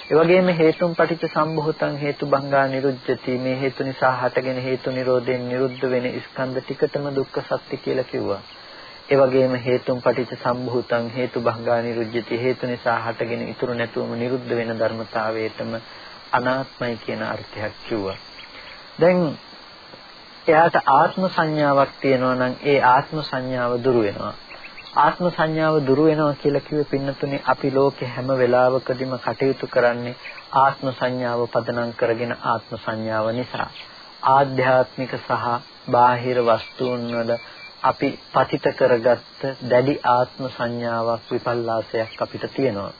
ඒ වගේම හේතුම් පටිච්ච සම්භූතං හේතුබංගා නිරුද්ධති මේ හේතු නිසා හටගෙන හේතු නිරෝධයෙන් නිරුද්ධ වෙන ස්කන්ධ ටිකටම දුක්ඛ සත්‍ය කියලා කිව්වා. ඒ වගේම හේතුම් පටිච්ච සම්භූතං හේතුබංගා නිරුද්ධති හේතු නිසා හටගෙන ඉතුරු නැතුවම නිරුද්ධ වෙන ධර්මතාවයටම අනාත්මයි කියන අර්ථයක් කිව්වා. දැන් එයාට ආත්ම සංඥාවක් තියෙනවා නම් ඒ ආත්ම සංඥාව දුරු වෙනවා. ආත්ම සංඥාව දුරු වෙනවා කියලා කිව්වේ පින්නතුනේ අපි ලෝකේ හැම වෙලාවකදීම කටයුතු කරන්නේ ආත්ම සංඥාව පදනම් කරගෙන ආත්ම සංඥාව නිසා. ආධ්‍යාත්මික සහ බාහිර වස්තුන් වල අපි පතිත කරගත්ත දැඩි ආත්ම සංඥාවක් විපල්ලාසයක් අපිට තියෙනවා.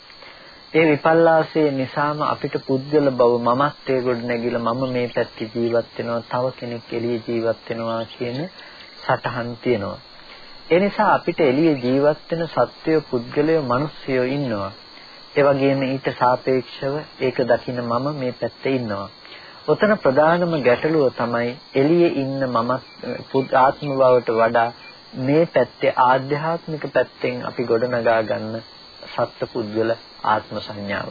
ඒ විපල්ලාසයේ නිසාම අපිට පුද්ගල බව මමත්වයේ ගොඩ නැගිලා මම මේ පැත්තේ ජීවත් වෙනවා තව කෙනෙක් එළියේ ජීවත් වෙනවා කියන සටහන් තියෙනවා. ඒ නිසා අපිට එළියේ ජීවත් වෙන සත්වය පුද්ගලයෝ මිනිස්සුયો ඉන්නවා. ඒ වගේම ඊට සාපේක්ෂව ඒක දකින මම මේ පැත්තේ ඉන්නවා. ඔතන ප්‍රධානම ගැටලුව තමයි එළියේ ඉන්න මම ආත්ම බවට වඩා මේ පැත්තේ ආධ්‍යාත්මික පැත්තෙන් අපි ගොඩනගා ගන්න සත්පුද්ගල ආත්ම සංඥාව.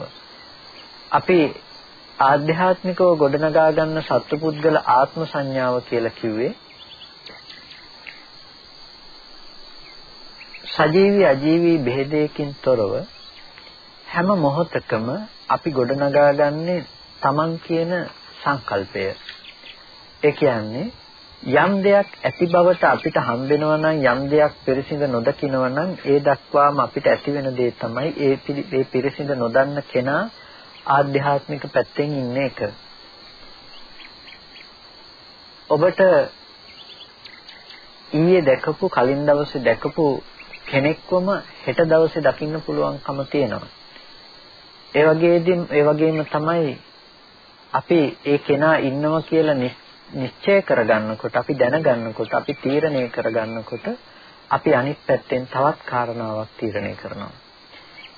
අපි ආධ්‍යාත්මිකව ගොඩනගා ගන්න සත්පුද්ගල ආත්ම සංඥාව කියලා කිව්වේ සජීවී අජීවී ભેදයකින් තොරව හැම මොහොතකම අපි ගොඩනගා ගන්නේ Taman කියන සංකල්පය. ඒ කියන්නේ යම් දෙයක් ඇති බවට අපිට හම්බෙනවා නම් යම් දෙයක් පිරිසිඳ නොදකිනවා නම් ඒ දක්වාම අපිට ඇති වෙන දේ තමයි ඒ ඒ පිරිසිඳ නොදන්න කෙනා ආධ්‍යාත්මික පැත්තෙන් ඉන්න එක. ඔබට ඊයේ දැකපු කලින් දවසේ දැකපු කෙනෙක්වම හෙට දවසේ දකින්න පුළුවන්කම තියෙනවා. ඒ වගේදී ඒ වගේම තමයි අපි ඒ කෙනා ඉන්නවා කියලා නිශ්චය කරගන්නකොට අපි දැනගන්නකොට අපි තීරණය කරගන්නකොට අපි අනිත් පැත්තෙන් තවත් කාරණාවක් තීරණය කරනවා.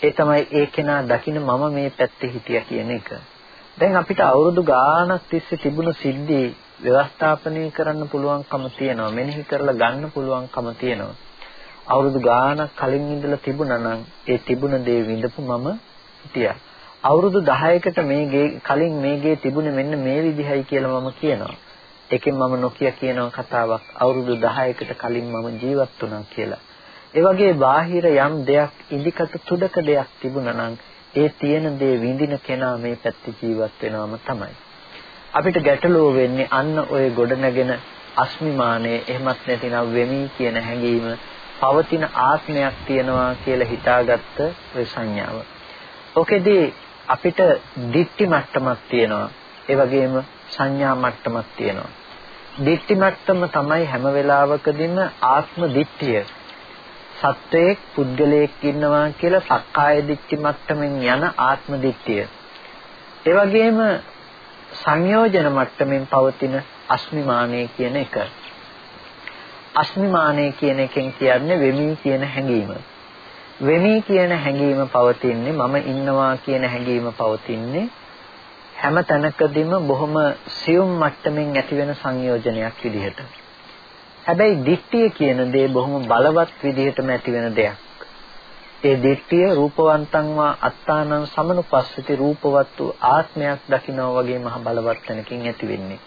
ඒ තමයි ඒ කෙනා දකින්න මම මේ පැත්තේ හිටියා කියන එක. දැන් අපිට අවුරුදු ගාණක් තිස්සේ තිබුණු සිද්ධි ව්‍යවස්ථාපනය කරන්න පුළුවන්කම තියෙනවා. මෙනෙහි කරලා ගන්න පුළුවන්කම තියෙනවා. අවුරුදු ගාණක් කලින් ඉඳලා තිබුණා නම් ඒ තිබුණ දේ විඳපු මම හිටියා. අවුරුදු 10කට මේ ගේ කලින් මේ ගේ තිබුණේ මෙන්න මේ විදිහයි කියලා මම කියනවා. ඒකෙන් මම නොකිය කියන කතාවක් අවුරුදු 10කට කලින් මම ජීවත් වුණා කියලා. ඒ වගේ බාහිර යම් දෙයක් ඉදිකට තුඩක දෙයක් තිබුණා නම් ඒ තියෙන දේ විඳින කෙනා මේ පැත්තේ ජීවත් වෙනවම තමයි. අපිට ගැටලුව වෙන්නේ අන්න ඔය ගොඩනගෙන අස්මිමානයේ එහෙමත් නැතිනම් වෙමි කියන හැඟීම පවතින ආත්මයක් තියනවා කියලා හිතාගත්ත ඔය සංඥාව. ඔකෙදී අපිට දික්ටි මට්ටමක් තියෙනවා. ඒ වගේම සංඥා මට්ටමක් තියෙනවා. දික්ටි මට්ටම තමයි හැම වෙලාවකදීම ආත්ම දිට්ඨිය. සත්වයේ පුද්ගලයෙක් ඉන්නවා කියලා සක්කාය දිට්ඨි මට්ටමින් යන ආත්ම දිට්ඨිය. ඒ වගේම සංයෝජන මට්ටමින් පවතින අස්මිමානය කියන එක. අස්මිමානය කියන එකෙන් කියන්නේ වෙමි කියන හැඟීම. වෙමි කියන හැඟීම පවතින්නේ මම ඉන්නවා කියන හැඟීම පවතින්නේ හැම තැනකදීම බොහොම සියුම් මට්ටමින් ඇතිවෙන සංයෝජනයක් විදිහට. හැබැයි දිට්ඨිය කියන දේ බොහොම බලවත් විදිහටම ඇතිවෙන දෙයක්. ඒ දිට්ඨිය රූපවන්තං වා අත්තානං සමනුපස්සති රූපවත් වූ ආත්මයක් දකිනවා වගේ මහ බලවත් තැනකින් ඇති වෙන්නේ.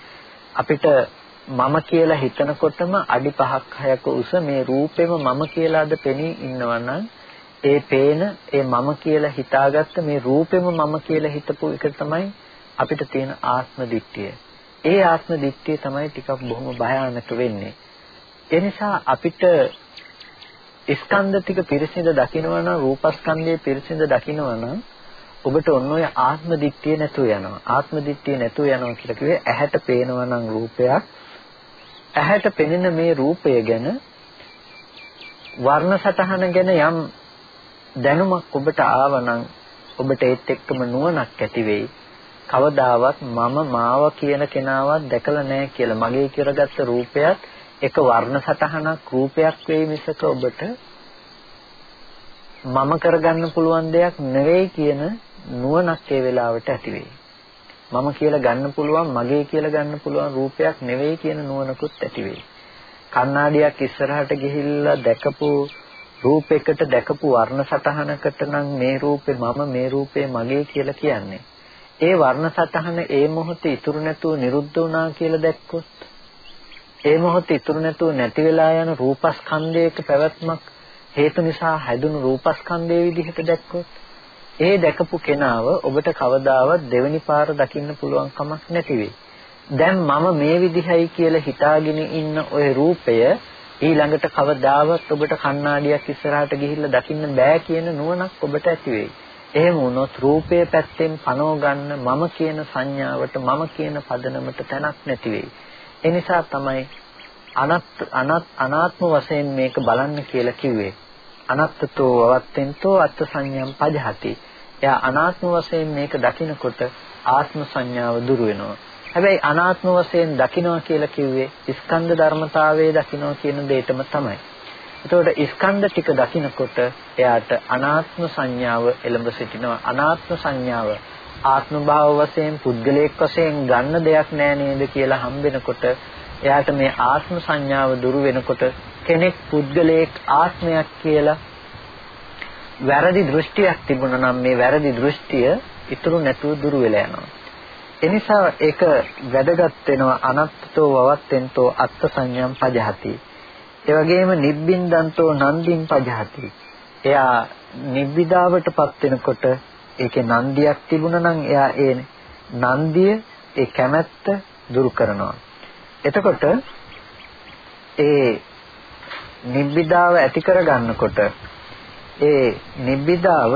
අපිට මම කියලා හිතනකොටම අඩි 5ක් 6ක උස මේ රූපෙම මම කියලාද පෙනී ඉන්නවනම් ඒ පේන ඒ මම කියලා හිතාගත්ත මේ රූපෙම මම කියලා හිතපු එක තමයි අපිට තියෙන ආත්ම දිට්ඨිය. ඒ ආත්ම දිට්ඨිය තමයි ටිකක් බොහොම භයානක වෙන්නේ. ඒ නිසා අපිට ස්කන්ධ ටික පිරිසිඳ දකිනවා නම් රූපස්කන්ධය පිරිසිඳ දකිනවා නම් ඔබට ඔන්න ඔය ආත්ම දිට්ඨිය නැතුව යනවා. ආත්ම දිට්ඨිය නැතුව යනවා කියලා කිව්වේ ඇහැට පේනවා නම් රූපයක්. ඇහැට පෙනෙන මේ රූපය ගැන වර්ණ සටහන ගැන යම් දැනුමක් ඔබට ආවනම් ඔබට ඒත් එක්කම නුවණක් ඇති වෙයි. කවදාවත් මම මාව කියන කෙනාවත් දැකලා නැහැ කියලා මගේ කරගත්ත රූපයත් එක වර්ණ සටහනක් රූපයක් වෙයි මිසක ඔබට මම කරගන්න පුළුවන් දෙයක් නෙවෙයි කියන නුවණක් ඒ වෙලාවට ඇති වෙයි. මම කියලා ගන්න පුළුවන් මගේ කියලා ගන්න පුළුවන් රූපයක් නෙවෙයි කියන නුවණකුත් ඇති වෙයි. කණ්ණාඩියක් ඉස්සරහට ගිහිල්ලා දැකපු රූපයකට දැකපු වර්ණ සටහනකට නම් මේ රූපේ මම මේ රූපේ මගේ කියලා කියන්නේ. ඒ වර්ණ සටහන ඒ මොහොතේ ඉතුරු නැතුව නිරුද්ධ වුණා කියලා දැක්කොත් ඒ මොහොතේ ඉතුරු නැතුව නැති වෙලා යන රූපස්කන්ධයක පැවැත්මක් හේතු නිසා හැදුණු රූපස්කන්ධයේ විදිහට දැක්කොත් ඒ දැකපු කෙනාව ඔබට කවදාවත් දෙවෙනි පාර දකින්න පුළුවන් කමක් නැති වෙයි. දැන් මම මේ විදිහයි කියලා හිතාගෙන ඉන්න ওই රූපය ඊළඟට කවදාවත් ඔබට කණ්ණාඩියක් ඉස්සරහට ගිහිල්ලා දකින්න බෑ කියන නුවණක් ඔබට ඇති වෙයි. එහෙම වුණොත් රූපයේ පැත්තෙන් පනව ගන්න මම කියන සංඥාවට මම කියන පදනමට තැනක් නැති වෙයි. ඒ නිසා තමයි අනත් අනත් අනාත්ම වශයෙන් මේක බලන්න කියලා කිව්වේ. අනත්තතෝ වවත්තෙන්තෝ අත්ථ සංඥම් පජහති. එයා අනාත්ම වශයෙන් මේක දකිනකොට ආත්ම සංඥාව දුර වෙනවා. හැබැයි අනාත්ම වශයෙන් දකිනවා කියලා කිව්වේ ස්කන්ධ ධර්මතාවයේ දකිනවා කියන දෙයටම තමයි. එතකොට ස්කන්ධ ටික දකිනකොට එයාට අනාත්ම සංඥාව එළඹ සිටිනවා. අනාත්ම සංඥාව ආත්ම භාව වශයෙන් පුද්ගලයෙක් වශයෙන් ගන්න දෙයක් නෑ නේද කියලා හම්බෙනකොට එයාට මේ ආත්ම සංඥාව දුරු වෙනකොට කෙනෙක් පුද්ගලයෙක් ආත්මයක් කියලා වැරදි දෘෂ්ටියක් තිබුණා නම් මේ වැරදි දෘෂ්ටිය ඉතුරු නැතුව දුරු වෙලා යනවා. එනිසා ඒක වැදගත් වෙනවා අනත්තතෝ වවත්තෙන්තෝ අත්ථ සංඥම් පජහති. ඒ වගේම නිබ්බින්දන්තෝ නන්දින් පජහති. එයා නිබ්බිදාවටපත් වෙනකොට ඒකේ නන්දියක් තිබුණා නම් එයා ඒ නන්දිය ඒ කැමැත්ත දුරු කරනවා. එතකොට ඒ නිබ්බිදාව ඇති කරගන්නකොට ඒ නිබ්බිදාව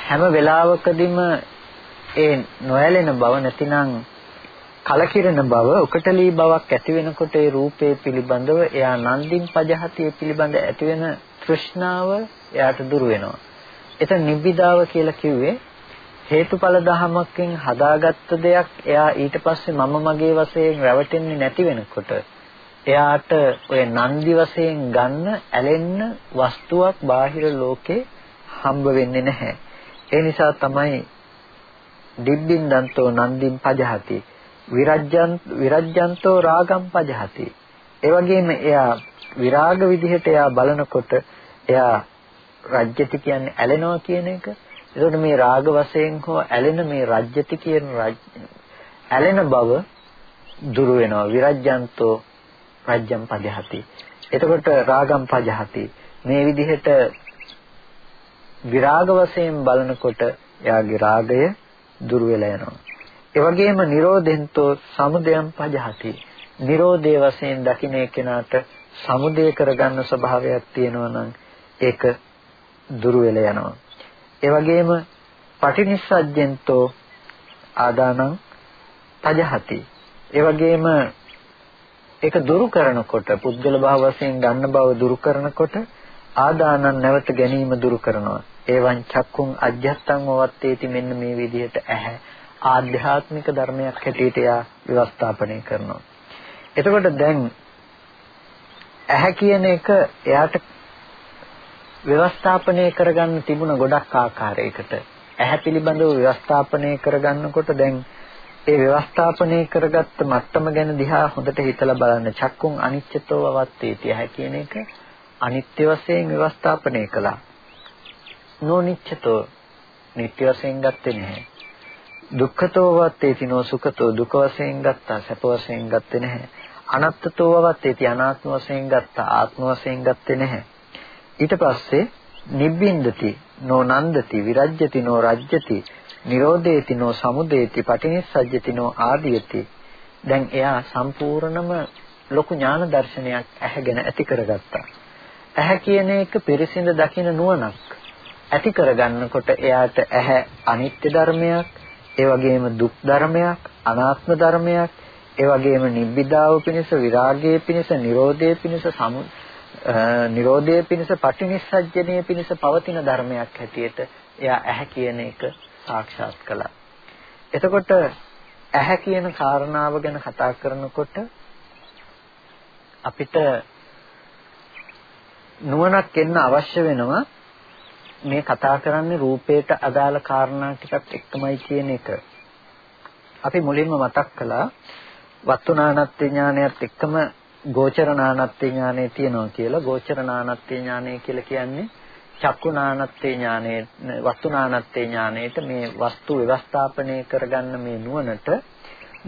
හැම වෙලාවකදීම ඒ නොයැලෙන බව නැතිනම් කලකිරෙන බව උකටලී බවක් ඇති වෙනකොට ඒ රූපේ පිළිබඳව එයා නන්දින් පජහතිය පිළිබඳ ඇති වෙන තෘෂ්ණාව එයාට දුර වෙනවා. එතන නිබ්බිදාව කියලා කිව්වේ හේතුඵල ධමයකින් හදාගත්ත දෙයක් එයා ඊට පස්සේ මම මගේ වශයෙන් රැවටෙන්නේ නැති වෙනකොට එයාට ඔය නන්දි වශයෙන් ගන්න ඇලෙන්න වස්තුවක් බාහිර ලෝකේ හම්බ වෙන්නේ නැහැ. ඒ නිසා තමයි දිබ්බින් දන්තෝ නන්දින් පජහති විරජ්ජන් විරජ්ජන්තෝ රාගම් පජහති. ඒ වගේම එයා විරාග විදිහට එයා බලනකොට එයා රජ්‍යති කියන්නේ ඇලෙනවා කියන එක. ඒකට මේ රාග වශයෙන් හෝ ඇලෙන මේ රජ්‍යති කියන ඇලෙන බව දුර වෙනවා. විරජ්ජන්තෝ රජ්‍යම් පජහති. එතකොට රාගම් පජහති. මේ විදිහට විරාග වශයෙන් බලනකොට එයාගේ රාගය දුර වෙලා යනවා. ඒ වගේම නිරෝධෙන්තෝ සමුදයම් පජහති. නිරෝධයේ වශයෙන් දකින්න කෙනාට සමුදය කරගන්න ස්වභාවයක් තියෙනවා නම් ඒක දුර වෙලා යනවා. ඒ වගේම පටිනිස්සජ්ජෙන්තෝ ආදානං පජහති. ඒ වගේම ඒක දුරු කරනකොට පුද්ගල භාව වශයෙන් ගන්න බව දුරු කරනකොට ආදානං නැවත ගැනීම දුරු කරනවා. ඒවන් චක්කුන් අජ්ජත්තං වවත්තේති මෙන්න මේ විදිහට ඇහැ ආධ්‍යාත්මික ධර්මයක් හැටියට යා ව්‍යවස්ථාපනය කරනවා. එතකොට දැන් ඇහැ කියන එක එයාට ව්‍යවස්ථාපනය කරගන්න තිබුණ ගොඩක් ආකාරයකට. ඇහැ පිළිබඳව ව්‍යවස්ථාපනය කරගන්නකොට දැන් ඒ ව්‍යවස්ථාපනය කරගත්ත මට්ටම ගැන දිහා හොඳට හිතලා බලන්න. චක්කුන් අනිච්චතෝ වවත්තේති ඇහැ කියන එක අනිත්‍ය වශයෙන් ව්‍යවස්ථාපනය කළා. නොනිච්චතෝ නිට්ටය වශයෙන් ගත්තේ නැහැ. දුක්ඛතෝ වත්තේති නෝ සුඛතෝ දුක වශයෙන් ගත්තා සැප වශයෙන් ගත්තේ නැහැ. අනත්තතෝ වත්තේති අනාත්ම වශයෙන් ගත්තා ආත්ම වශයෙන් ගත්තේ නැහැ. ඊට පස්සේ නිබ්බින්දති නෝ නන්දති විරජ්‍යති නෝ රජ්‍යති නිරෝධේති නෝ සමුදේති පටිනිස්සජ්ජති නෝ ආදීයති දැන් එයා සම්පූර්ණම ලොකු ඥාන දර්ශනයක් ඇහැගෙන ඇති කරගත්තා ඇහැ කියන එක පිරිසිඳ දකින නුවණක් ඇති කරගන්නකොට එයාට ඇහැ අනිත්‍ය ධර්මයක්, ඒ වගේම දුක් ධර්මයක්, අනාත්ම ධර්මයක්, ඒ වගේම නිබ්බිදාව පිණිස, විරාගයේ පිණිස, නිරෝධයේ පිණිස, සමු නිරෝධයේ පිණිස, පටිනිස්සජ්ජනයේ පිණිස පවතින ධර්මයක් හැටියට එයා ඇහැ කියන එක සාක්ෂාත් කළා. එතකොට ඇහැ කියන කාරණාව ගැන කතා කරනකොට අපිට නුවණක් එන්න අවශ්‍ය වෙනවා මේ කතා කරන්නේ රූපයට අදාළ කාරණා ටිකත් එක්කමයි කියන එක. අපි මුලින්ම මතක් කළා වත්තුනානත්ත්‍ය ඥානයත් එක්කම ගෝචර නානත්ත්‍ය ඥානය තියෙනවා කියලා. ගෝචර නානත්ත්‍ය ඥානය කියලා කියන්නේ චක්කුනානත්ත්‍ය ඥානයේ වස්තුනානත්ත්‍ය ඥානයේට මේ වස්තු ව්‍යවස්ථාපනය කරගන්න මේ නුවණට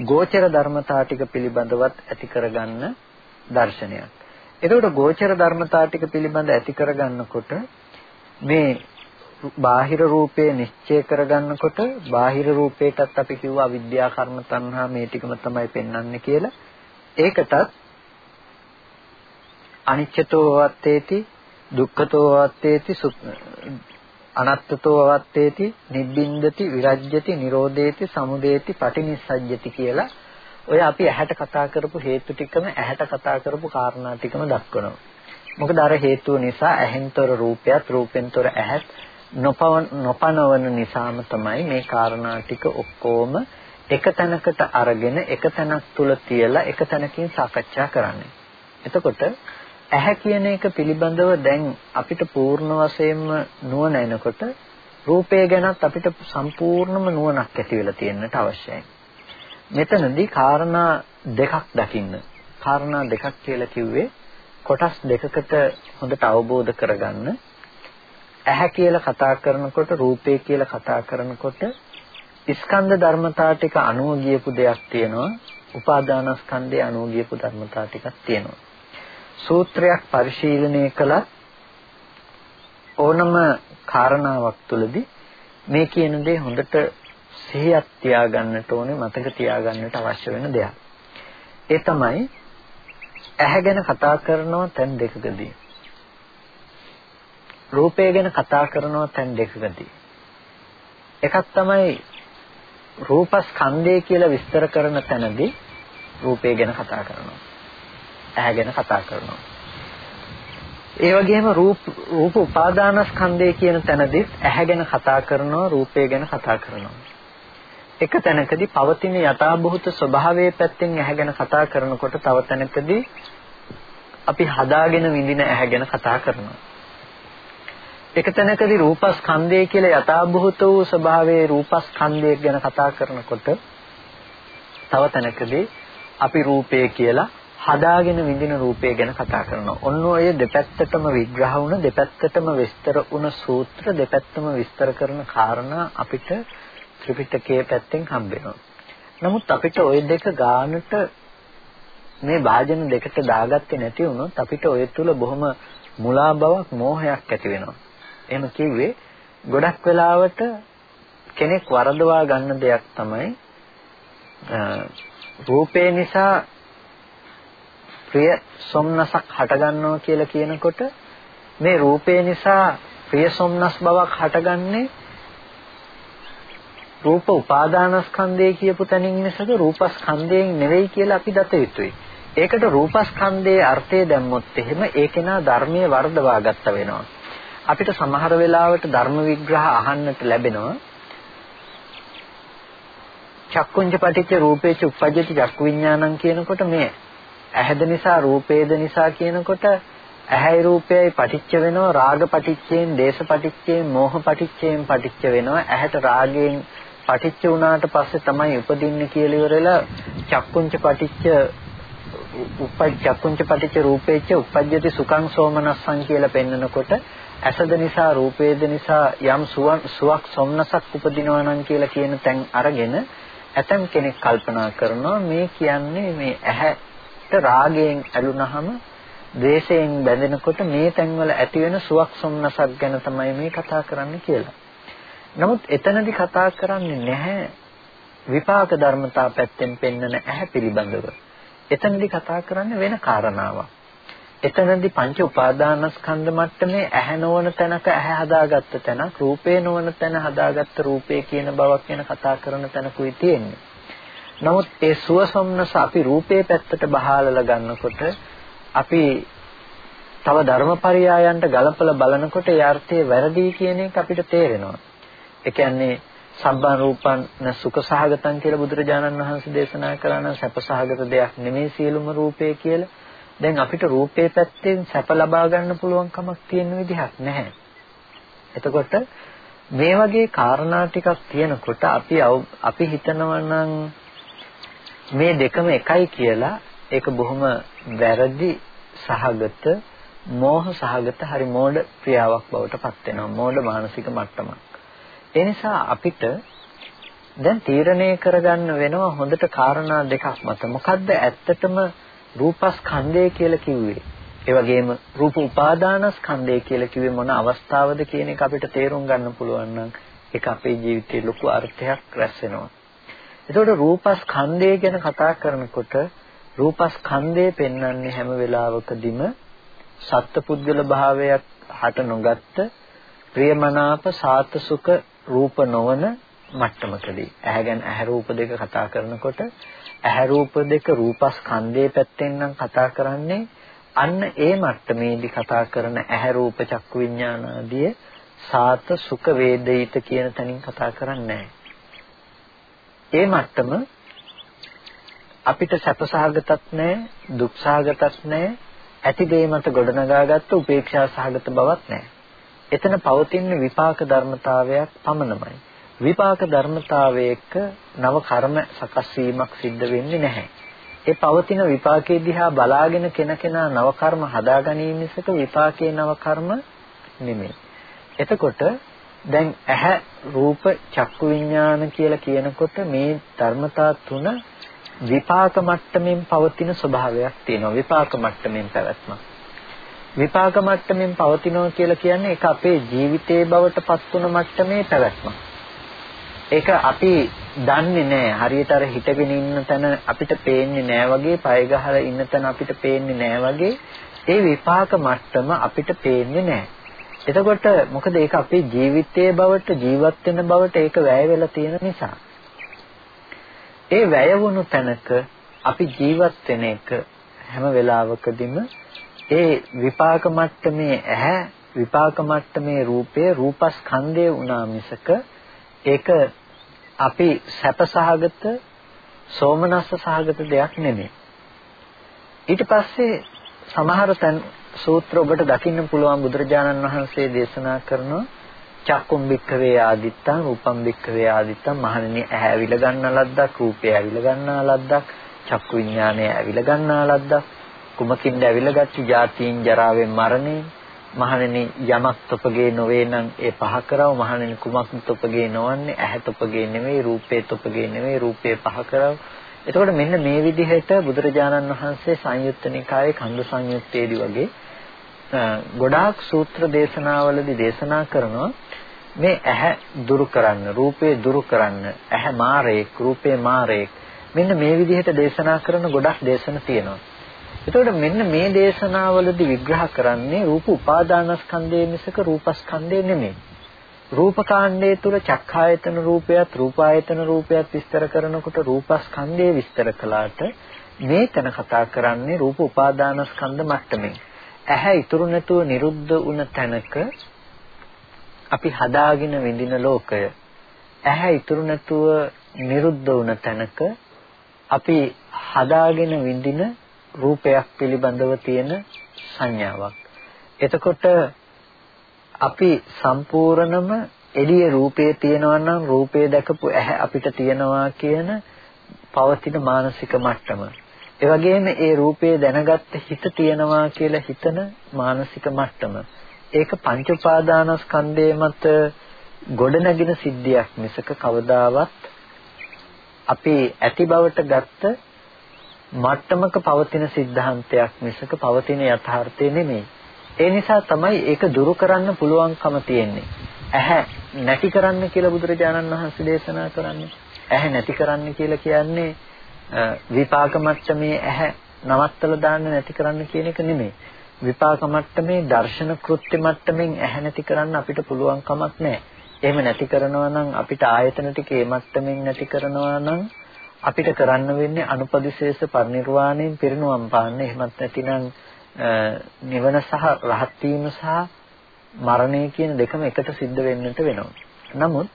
ගෝචර ධර්මතා ටික පිළිබඳවත් ඇති කරගන්න දර්ශනයක්. එතකොට ගෝචර ධර්මතා ටික පිළිබඳ ඇති කරගන්නකොට මේ බාහිර රූපේ නිශ්චය කරගන්නකොට බාහිර රූපේටත් අපි කිව්වා අවිද්‍යා කර්ම තණ්හා මේ ටිකම තමයි පෙන්වන්නේ කියලා. ඒකටත් අනිච්චතෝ වත්තේති දුක්ඛතෝ වත්තේති අනත්තතෝ වත්තේති නිබ්බින්දති විරජ්‍යති නිරෝධේති සමුදේති පටිනිස්සජ්ජති කියලා ඔය අපි ඇහැට කතා කරපු හේතු ටිකම ඇහැට කතා කරපු කාරණා ටිකම දක්වනවා. මොකද අර හේතුව නිසා ඇහෙන්තර රූපයත් රූපෙන්තර ඇහත් නොපවන නොපනවන නිසාම තමයි මේ කාරණා ටික ඔක්කොම එක තැනකට අරගෙන එක තැනක් තුල තියලා එක තැනකින් සාකච්ඡා කරන්නේ. එතකොට ඇහැ කියන එක පිළිබඳව දැන් අපිට පූර්ණ වශයෙන්ම නුවණ එනකොට රූපය ගැනත් අපිට සම්පූර්ණම නුවණක් ඇති වෙලා තියෙන්නට අවශ්‍යයි. මෙතනදී කාරණා දෙකක් දකින්න. කාරණා දෙකක් කියලා කිව්වේ කොටස් දෙකකට හොඳට අවබෝධ කරගන්න. ඇහැ කියලා කතා කරනකොට රූපය කියලා කතා කරනකොට ස්කන්ධ ධර්මතා ටික අනුව ගියපු දෙයක් තියෙනවා. උපාදානස්කන්ධයේ අනුව ගියපු ධර්මතා ටිකක් තියෙනවා. සූත්‍රයක් පරිශීලනය කළා ඕනම කාරණාවක් තුළදී මේ කියන දේ හොඳට සිහියක් තියාගන්නට ඕනේ මතක තියාගන්නට අවශ්‍ය වෙන දෙයක්. ඒ තමයි ඇහැ ගැන කතා කරනවා තැන් දෙකකදී. රූපය ගැන කතා කරනවා තැන් දෙකකදී. එකක් තමයි රූපස්කන්ධය කියලා විස්තර කරන තැනදී රූපය ගැන කතා කරනවා. ඇහැ ගැන කතා කරනවා. ඒ වගේම රූප රූප උපාදානස්කන්ධය කියන තැනදී ඇහැ ගැන කතා කරනවා රූපය ගැන කතා කරනවා. එක තැනකදී පවතින යථාභූත ස්වභාවයේ පැත්තෙන් ඇහැ ගැන කතා කරනකොට තව තැනකදී අපි හදාගෙන විඳින ඇහැ ගැන කතා කරනවා. එක තැනකදී රූපස්කන්ධය කියලා යථාභූත වූ ස්වභාවයේ රූපස්කන්ධය ගැන කතා කරනකොට තව තැනකදී අපි රූපය කියලා හදාගෙන විඳින රූපය ගැන කතා කරනවා. ඔන්න ඔය දෙපැත්තටම විග්‍රහ වුණ දෙපැත්තටම විස්තර වුණ සූත්‍ර දෙපැත්තම විස්තර කරන කාරණා අපිට ත්‍රිපිටකයේ පැත්තෙන් හම්බ වෙනවා. නමුත් අපිට ওই දෙක ගානට මේ වාජන දෙකට දාගත්තේ නැති වුණොත් අපිට ඔය තුල බොහොම මුලා බවක් මෝහයක් ඇති වෙනවා. එහෙම කිව්වේ ගොඩක් වෙලාවට කෙනෙක් වරදවා ගන්න දෙයක් තමයි රූපේ නිසා ප්‍රිය සොම්නසක් හටගන්නවා කියලා කියනකොට මේ රූපේ නිසා ප්‍රිය සොම්නස් බවක් හටගන්නේ රූප උපාදානස්කන්ධය කියපු තැනින් මිසක රූපස්කන්ධයෙන් නෙවෙයි කියලා අපි දත යුතුයි. ඒකට රූපස්කන්ධයේ අර්ථය දැම්මොත් එහෙම ඒකේනා ධර්මයේ වර්ධවා ගත්ත වෙනවා. අපිට සමහර වෙලාවට ධර්ම විග්‍රහ අහන්නට ලැබෙනවා. චක්කුංජ පටිච්ච රූපේච උප්පජ්ජති චක්කු විඥානං කියනකොට මේ ඇහැද නිසා රූපේද නිසා කියනකොට ඇහැයි රූපයයි පටිච්ච වෙනවා රාග පටිච්චයෙන් දේශ පටිච්චයෙන් මෝහ පටිච්චයෙන් පටිච්ච වෙනවා ඇහැට රාගයෙන් පටිච්ච වුණාට පස්සේ තමයි උපදින්නේ කියලා ඉවරලා චක්කුංච පටිච්ච උපච්චක්කුංච පටිච්ච රූපේච්ච උපජ්ජති සුඛං සෝමනස්සං කියලා පෙන්නකොට ඇසද නිසා රූපේද නිසා යම් සුවක් සොම්නසක් උපදිනවා නම් කියලා කියන තැන් අරගෙන ඇතම් කෙනෙක් කල්පනා කරනවා මේ කියන්නේ මේ ඇහැට රාගයෙන් ඇලුනහම ද්වේෂයෙන් බැඳෙනකොට මේ තැන්වල ඇති වෙන සුවක් සොම්නසක් ගැන තමයි මේ කතා කරන්නේ කියලා. නමුත් එතනදි කතා කරන්නේ නැහැ විපාක ධර්මතා පැත්තෙන් පෙන්වන ඇහැ පිළිබඳව. එතනදි කතා කරන්නේ වෙන කාරණාවක්. එතනදි පංච උපාදානස්කන්ධ මට්ටමේ ඇහැ නොවන තැනක ඇහැ හදාගත්ත තැනක් රූපේ නොවන තැන හදාගත්ත රූපේ කියන බවක් ගැන කතා කරන තැනකුයි තියෙන්නේ. නමුත් ඒ සුවසොම්නස අපි රූපේ පැත්තට බහාලලා ගන්නකොට අපි තව ධර්මපරයයන්ට ගලපලා බලනකොට ඒ අර්ථය වැරදි කියන එක අපිට තේරෙනවා. ඒ කියන්නේ සබ්බන් රූපන් සුඛ සහගතං කියලා බුදුරජාණන් වහන්සේ දේශනා කළා නම් සැප සහගත දෙයක් නෙමෙයි සියලුම රූපය කියලා. දැන් අපිට රූපේ පැත්තෙන් සැප ලබා ගන්න පුළුවන් කමක් තියෙන විදිහක් නැහැ. එතකොට මේ වගේ කාරණා ටිකක් තියෙනකොට අපි අපි හිතනවා නම් මේ දෙකම එකයි කියලා ඒක බොහොම වැරදි සහගත මෝහ සහගත හරි මෝඩ ක්‍රියාවක් බවට පත් වෙනවා මෝඩ මානසික මට්ටමක් ඒ නිසා අපිට දැන් තීරණය කරගන්න වෙනවා හොඳට කාරණා දෙකක් මත මොකද්ද ඇත්තටම රූපස්කන්ධය කියලා කිව්වේ ඒ වගේම රූප උපාදානස්කන්ධය කියලා කිව්වේ මොන අවස්ථාවද කියන එක අපිට තේරුම් ගන්න පුළුවන් නම් ඒක අපේ ජීවිතේ ලොකු අර්ථයක් රැස් වෙනවා. එතකොට රූපස්කන්ධය ගැන කතා කරනකොට රූපස්කන්ධය පෙන්වන්නේ හැම වෙලාවකදීම සත්පුද්ගල භාවයක් හට නොගත්ත ප්‍රියමනාප සාත සුඛ රූප නොවන මට්ටමකදී. ඇහැ ගැන ඇහැ රූප දෙක කතා කරනකොට ඇහැ රූප දෙක රූපස්කන්ධයේ පැත්තෙන් නම් කතා කරන්නේ අන්න ඒ මට්ටමේදී කතා කරන ඇහැ රූප චක්කු විඥාන ආදී සාත සුඛ වේදිත කියන තැනින් කතා කරන්නේ ඒ මට්ටම අපිට සැපසහගතත් නැහැ දුක්සහගතත් නැහැ. ඇති දේ මත ගොඩනගාගත්තු උපේක්ෂා සහගත බවක් නැහැ. එතන පවතින විපාක ධර්මතාවයක් පමණමයි. විපාක ධර්මතාවයක නව කර්ම සකස් වීමක් සිද්ධ වෙන්නේ නැහැ. ඒ පවතින විපාකයේ දිහා බලාගෙන කෙනකෙනා නව කර්ම හදා ගැනීම මිසක විපාකයේ නව කර්ම නෙමෙයි. එතකොට දැන් ඇහැ රූප චක්කු විඥාන කියලා කියනකොට මේ ධර්මතා තුන විපාක මට්ටමින් පවතින ස්වභාවයක් තියෙනවා විපාක මට්ටමින් පැවැත්මක් විපාක මට්ටමින් පවතිනවා කියලා කියන්නේ ඒක අපේ ජීවිතයේ බවට පත් වුණ මට්ටමේ පැවැත්මක්. ඒක අපි දන්නේ නැහැ. හරියට අර හිටගෙන ඉන්න තැන අපිට පේන්නේ නැහැ වගේ පය ගහලා ඉන්න තැන අපිට පේන්නේ නැහැ වගේ ඒ විපාක මට්ටම අපිට පේන්නේ නැහැ. එතකොට මොකද ඒක අපේ ජීවිතයේ බවට ජීවත් වෙන බවට ඒක වැය වෙලා තියෙන නිසා. ඒ වැය වුණු තැනක අපි ජීවත් වෙන එක හැම වෙලාවකදීම ඒ විපාක මට්ටමේ ඇහැ විපාක මට්ටමේ රූපය රූපස්කන්ධය වුණා මිසක ඒක අපි සැපසහගත සෝමනස්ස සහගත දෙයක් නෙමෙයි. ඊට පස්සේ සමහර තැන් සූත්‍ර ඔබට දකින්න පුළුවන් බුදුරජාණන් වහන්සේ දේශනා කරනවා චක්කුම් බික්කවේ ආදිත්තං රූපම් බික්කවේ ආදිත්තං මහණෙනි ඇහැ ඇවිල ගන්න ලද්දක් රූපය ඇවිල ගන්නා ලද්දක් චක්කු විඥානය ඇවිල ගන්නා ලද්දක් කුමකින්ද ඇවිලගත්තු ජාතීන් ජරාවෙන් මරණේ මහණෙනි යමක් තොපගේ නොවේ නම් ඒ පහ කරව. මහණෙනි කුමක් තොපගේ නොවන්නේ? ඇහැ තොපගේ නෙවෙයි රූපේ තොපගේ නෙවෙයි රූපේ පහ කරව. එතකොට මෙන්න මේ විදිහට බුදුරජාණන් වහන්සේ සංයුත්ත නිකායේ කන්ද සංයුත්තේදී වගේ ගොඩාක් සූත්‍ර දේශනාවලදී දේශනා කරනවා මේ ඇහැ දුරු කරන්න රූපේ දුරු කරන්න ඇහැ මාරේක් රූපේ මාරේක්. මෙන්න මේ විදිහට දේශනා කරන ගොඩක් දේශන තියෙනවා. එතකොට මෙන්න මේ දේශනාවලදී විග්‍රහ කරන්නේ රූප උපාදානස්කන්ධය මිසක රූපස්කන්ධය නෙමෙයි. රූපකාණ්ඩයේ තුල චක්ඛායතන රූපයත් රූපායතන රූපයත් විස්තර කරනකොට රූපස්කන්ධය විස්තර කළාට මේ තැන කතා කරන්නේ රූප උපාදානස්කන්ධ මට්ටමේ ඇහැ ඉතුරු නැතුව නිරුද්ධ වුණ තැනක අපි හදාගෙන විඳින ලෝකය. ඇහැ ඉතුරු නැතුව නිරුද්ධ වුණ තැනක අපි හදාගෙන විඳින රූපයක් පිළිබඳව තියෙන සංඥාවක්. එතකොට අපි සම්පූර්ණම එළිය රූපේ තියෙනවා නම් රූපේ දැකපු ඇහැ අපිට තියෙනවා කියන පවතින මානසික මට්ටම. ඒ වගේම ඒ රූපේ දැනගත්ත හිත තියනවා කියලා හිතන මානසික මට්ටම. ඒක පංච උපාදානස්කන්ධයේ මත ගොඩනැගෙන සිද්ධියක් මිසක කවදාවත් අපි ඇති බවට ගත්ත මට්ටමක පවතින સિદ્ધාන්තයක් මිසක පවතින යථාර්ථය නෙමෙයි. ඒ නිසා තමයි ඒක දුරු කරන්න පුළුවන්කම තියෙන්නේ. ඇහැ නැති කරන්න කියලා බුදුරජාණන් වහන්සේ දේශනා කරන්නේ. ඇහැ නැති කරන්න කියලා කියන්නේ විපාක මට්ටමේ ඇහැ නවත්තලා දාන්න නැති කරන්න කියන එක නෙමෙයි. විපාක මට්ටමේ දර්ශන කෘත්‍ය මට්ටමින් ඇහැ නැති කරන්න අපිට පුළුවන් කමක් නැහැ. එහෙම නැති කරනවා නම් අපිට ආයතන ටිකේ මට්ටමින් නැති කරනවා නම් අපිට කරන්න වෙන්නේ අනුපදිශේෂ පරිනිර්වාණයෙන් පිරිනුවම් පාන්න. එහෙමත් නැතිනම් නිවන සහ රහත් වීම සහ මරණය කියන දෙකම එකට සිද්ධ වෙන්නට වෙනවා. නමුත්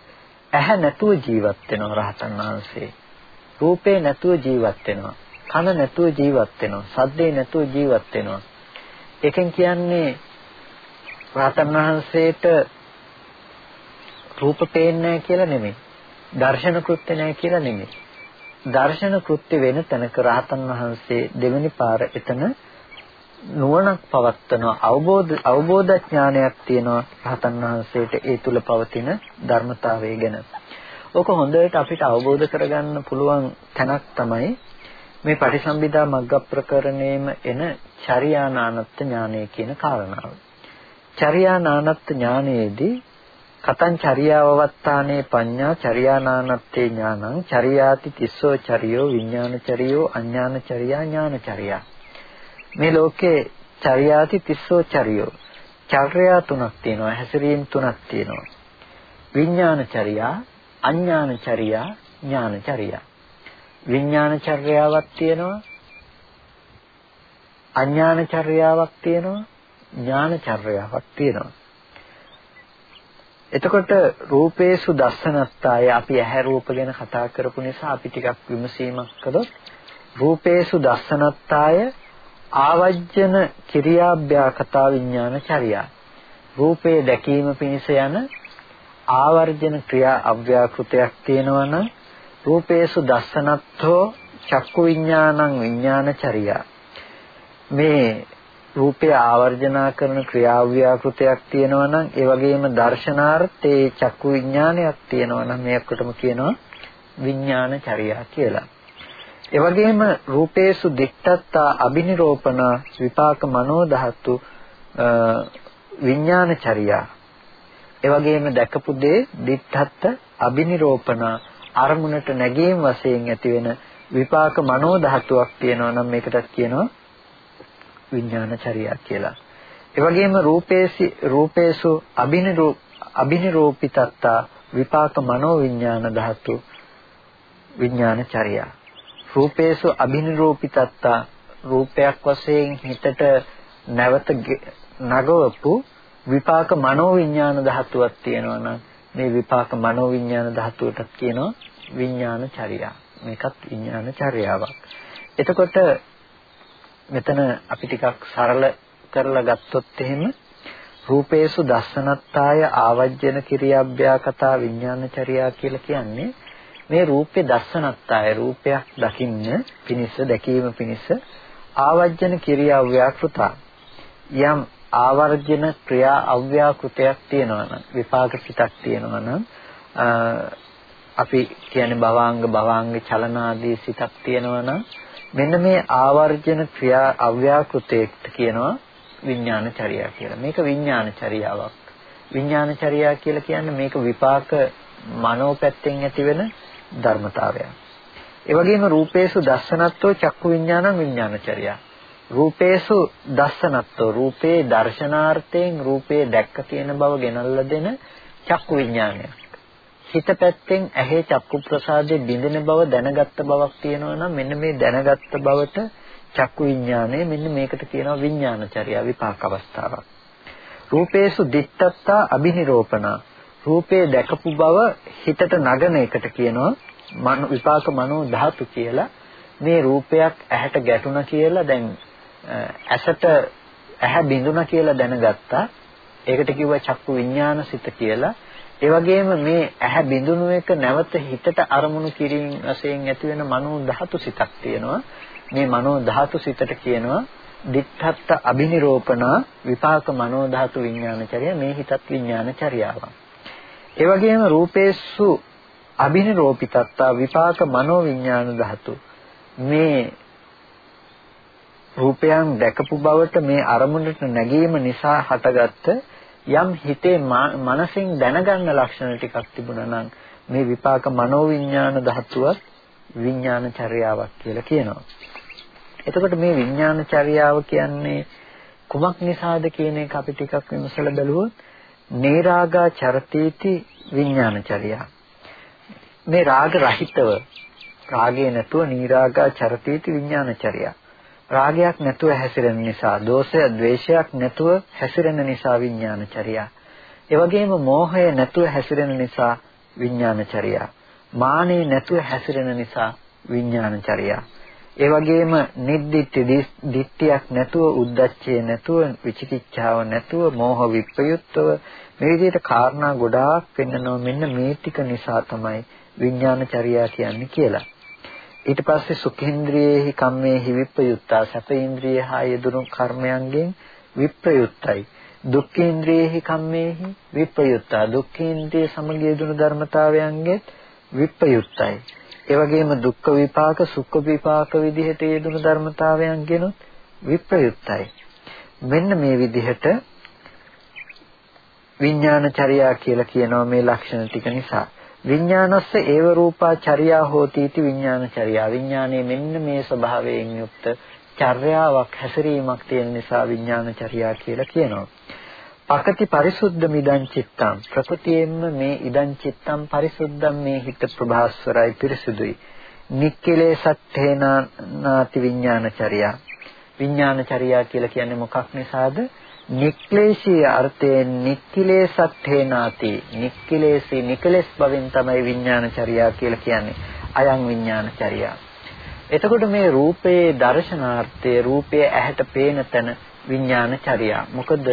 ඇහැ නැතුව ජීවත් වෙනවා රහතන් වහන්සේ. රූපේ නැතුව ජීවත් වෙනවා. කන නැතුව ජීවත් වෙනවා. සද්දේ නැතුව ජීවත් වෙනවා. එකෙන් කියන්නේ රහතන් වහන්සේට රූප පේන්නේ කියලා නෙමෙයි. දර්ශන කෘත්‍ය නැහැ කියලා නෙමෙයි. දර්ශන කෘත්‍ය වෙන තැනක රහතන් වහන්සේ දෙවෙනි පාර එතන නුවණක් පවත්වනවා අවබෝධ අවබෝධ ඥානයක් තියෙනවා රහතන් වහන්සේට ඒ තුල පවතින ධර්මතාවය ගැන. ඕක හොඳට අපිට අවබෝධ කරගන්න පුළුවන් තැනක් තමයි මේ පටිසම්භිදා මග්ග ප්‍රකරණයෙම එන චර්යානානත්ත් ඥානය කියන කාරණාව. චර්යානානත්ත් ඥානයේදී කතං චර්යාවවත්තානේ පඤ්ඤා චර්යානානත්තේ ඥානං චර්යාති තිස්සෝ චරියෝ විඥානචරියෝ අඥානචරියා ඥානචරියා. මේ ලෝකේ චර්යාති තිස්සෝ චරියෝ. චර්යා තුනක් තියෙනවා හැසිරීම් තුනක් තියෙනවා. විඥානචරියා අඥානචරියා ඥානචරියා. විඥානචර්යාවක් තියෙනවා අඥානචර්යාවක් තියෙනවා ඥානචර්යාවක් තියෙනවා. එතකොට රූපේසු දස්සනත්තාය අපි ඇහැ රූප ගැන කතා කරපු නිසා අපි ටිකක් විමසීමක් කළොත් රූපේසු දස්සනත්තාය ආවජ්ජන කිරියාභ්‍යාකතා විඥාන චර්යා. රූපේ දැකීම පිණිස යන ආවර්ජන ක්‍රියා අව්‍යාකෘතයක් තියෙනවා නම් රූපේසු දස්සනත්තෝ චක්කු විඥානං විඥාන චර්යා. මේ රූපය ආවර්ජනා කරන ක්‍රියාව්‍යාකෘතයක් තියෙනවා නම් ඒ වගේම දර්ශනාර්ථේ චක්කු විඥානයක් තියෙනවා නම් මේකටම කියනවා විඥාන චර්යා කියලා. ඒ වගේම රූපේසු දික්ඨත්තා අබිනිරෝපණ විපාක මනෝ ධාතු විඥාන චර්යා. ඒ වගේම දැකපු දේ දික්ඨත්ත අබිනිරෝපණ අරමුණට නැගීම් වශයෙන් ඇති වෙන විපාක මනෝ ධාතුවක් තියෙනවා නම් මේකටත් කියනවා විඥානචර්යා කියලා. ඒ වගේම රූපේසි රූපේසු අබිනිරූප අබිනිරූපිතත්තා විපාක මනෝ විඥාන ධාතු විඥානචර්යා. රූපේසු අබිනිරූපිතත්තා රූපයක් වශයෙන් හිතට නැවත නගවපු විපාක මනෝ විඥාන ධාතුවක් තියෙනවා නම් මේ විපාක මනෝ විඥාන ධාතුවටත් කියනවා විඥාන චර්යා. මේකත් විඥාන චර්යාවක්. එතකොට මෙතන අපි ටිකක් සරල කරලා ගත්තොත් එහෙම රූපේසු දස්සනත්තාය ආවජ්ජන කිරියාභ්‍යාකතා විඥානචර්යා කියලා කියන්නේ මේ රූපේ දස්සනත්තාය රූපයක් දකින්න පිනිස දැකීම පිනිස ආවජ්ජන කිරියාව්‍යාකෘතා. යම් ආවර්ජන ක්‍රියා අව්‍යාකෘතයක් තියෙනවා නම් විපාක සිතක් තියෙනවා නම් අපි කියන්නේ භවාංග භවාංග චලනාදී සිතක් තියෙනවා නම් මෙන්න මේ ආවර්ජන ක්‍රියා අව්‍යාකෘතයකට කියනවා විඥාන චර්යා කියලා. මේක විඥාන චර්යාවක්. විඥාන චර්යා කියලා කියන්නේ මේක විපාක මනෝ පැත්තෙන් ඇතිවෙන ධර්මතාවයක්. ඒ වගේම රූපේසු දස්සනත්වෝ චක්කු විඥානං විඥානචර්යා. රූපේසු දස්සනත්වෝ රූපේ දර්ශනාර්ථයෙන් රූපේ දැක්ක තියෙන බව ගෙනල්ලා දෙන චක්කු විඥානයක්. හිත පැත්තෙන් ඇහි චක්කු ප්‍රසාදයේ බිඳෙන බව දැනගත්ත බවක් තියෙනවා නම් මෙන්න මේ දැනගත්ත බවට චක්කු විඥානය මෙන්න මේකට කියනවා විඥානචර්යා විපාක අවස්ථාවක්. රූපේසු දිත්තත්තා අබිනිරෝපණ රූපේ දැකපු බව හිතට නගන එකට කියනවා මන විපාක මනෝ ධාතු කියලා. මේ රූපයක් ඇහැට ගැටුණා කියලා දැන් ඇසට ඇහැ බිඳුණා කියලා දැනගත්තා. ඒකට කිව්වා චක්කු විඥානසිත කියලා. ඒ වගේම මේ ඇහැ බිඳුණු එක නැවත හිතට අරමුණු කිරීම වශයෙන් ඇති වෙන මනෝ ධාතු සිතක් තියෙනවා. මේ මනෝ ධාතු සිතට කියනවා දිත්තත්ත අබිනිරෝපණ විපාක මනෝ ධාතු විඥානචර්ය මේ හිතත් විඥානචර්යාවක්. ඒ වගේම රූපේසු අබිනිරෝපිතත්ත විපාක මනෝ විඥාන ධාතු මේ රූපයන් දැකපු බවට මේ අරමුණට නැගීම නිසා හටගත්ත යම් හිතේ මනසින් දැනගන්න ලක්ෂණ ටිකක් තිබුණා නම් මේ විපාක මනෝවිඤ්ඤාණ ධාතුවත් විඤ්ඤාණ චර්යාවක් කියලා කියනවා. එතකොට මේ විඤ්ඤාණ චර්යාව කියන්නේ කුමක් නිසාද කියන එක අපි ටිකක් විමසලා බලුවොත් නේරාගා චරතේති විඤ්ඤාණ චර්යා. මේ රාග රහිතව රාගේ නැතුව නීරාගා චරතේති විඤ්ඤාණ චර්යා. රාගයක් නැතුව හැසිරෙන නිසා, දෝෂය, ද්වේෂයක් නැතුව හැසිරෙන නිසා විඥානචර්යා. ඒ වගේම මෝහය නැතුව හැසිරෙන නිසා විඥානචර්යා. මානෙ නැතුව හැසිරෙන නිසා විඥානචර්යා. ඒ වගේම නිද්දිත්‍ය දිට්ඨියක් නැතුව උද්දච්චය නැතුව විචිකිච්ඡාව නැතුව මෝහ විප්‍රයුක්තව මේ විදිහට කාරණා ගොඩාක් පෙන්නනවා මෙන්න මේ ටික නිසා තමයි විඥානචර්යා කියන්නේ කියලා. ඊට පස්සේ සුඛේන්ද්‍රියේහි කම්මේහි විප්‍රයුක්තා සැපේන්ද්‍රිය හා යෙදුණු කර්මයන්ගෙන් විප්‍රයුක්තයි. දුක්ඛේන්ද්‍රියේහි කම්මේහි විප්‍රයුක්තා දුක්ඛේන්ද්‍රිය සමග යෙදුණු ධර්මතාවයන්ගෙන් විප්‍රයුක්තයි. ඒ වගේම දුක්ඛ විපාක සුඛ විපාක විදිහට යෙදුණු ධර්මතාවයන්ගෙන් විප්‍රයුක්තයි. මෙන්න මේ විදිහට විඥානචර්යා කියලා කියනවා මේ ලක්ෂණ ටික නිසා. විඥානස්ස ඒව රූපා චර්යා හෝති इति විඥානචර්යා. විඥානයේ මෙන්න මේ ස්වභාවයෙන් යුක්ත චර්යාවක් හැසිරීමක් තියෙන නිසා විඥානචර්යා කියලා කියනවා. පකති පරිසුද්ධ මිදං චිත්තං ප්‍රකෘතියෙන්ම මේ ඉදං චිත්තං පරිසුද්ධං මේ හිත ප්‍රභාස්වරයි පිරිසුදුයි. නික්කලේසත්තේනාති විඥානචර්යා. විඥානචර්යා කියලා කියන්නේ මොකක් නිසාද? නික්ලේශී අර්ථයෙන් නික්කිලේසත්තේනාති නික්කිලේසී නිකලස් බවින් තමයි විඥානචර්යා කියලා කියන්නේ. අයං විඥානචර්යා. එතකොට මේ රූපයේ දර්ශනාර්ථයේ රූපයේ ඇහැට පේන තැන විඥානචර්යා. මොකද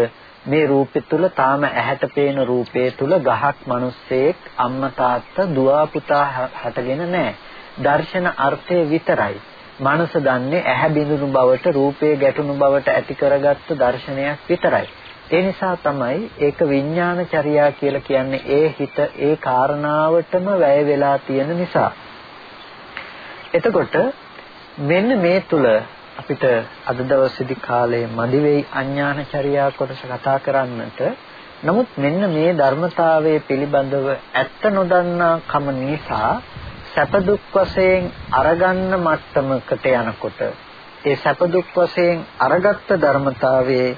මේ රූපෙ තුල තාම ඇහැට පේන රූපේ තුල ගහක් මිනිස්සෙක් අම්මා තාත්තා දුව පුතා හටගෙන නැහැ. දර්ශන අර්ථය විතරයි. මනස දන්නේ ඇහැ බිඳුණු බවට රූපයේ ගැටුණු බවට ඇති කරගත්ත දර්ශනයක් විතරයි. ඒ නිසා තමයි ඒක විඥානචර්යා කියලා කියන්නේ ඒ හිත ඒ කාරණාවටම වැය වෙලා තියෙන නිසා. එතකොට මෙන්න මේ තුල අපිට අද දවසේදී කාලේ මදි වෙයි අඥානචර්යා කොටස කතා කරන්නට. නමුත් මෙන්න මේ ධර්මතාවයේ පිළිබඳව ඇත්ත නොදන්නා කම නිසා සැප දුක් වශයෙන් අරගන්න මට්ටමකට යනකොට ඒ සැප දුක් වශයෙන් අරගත්ත ධර්මතාවයේ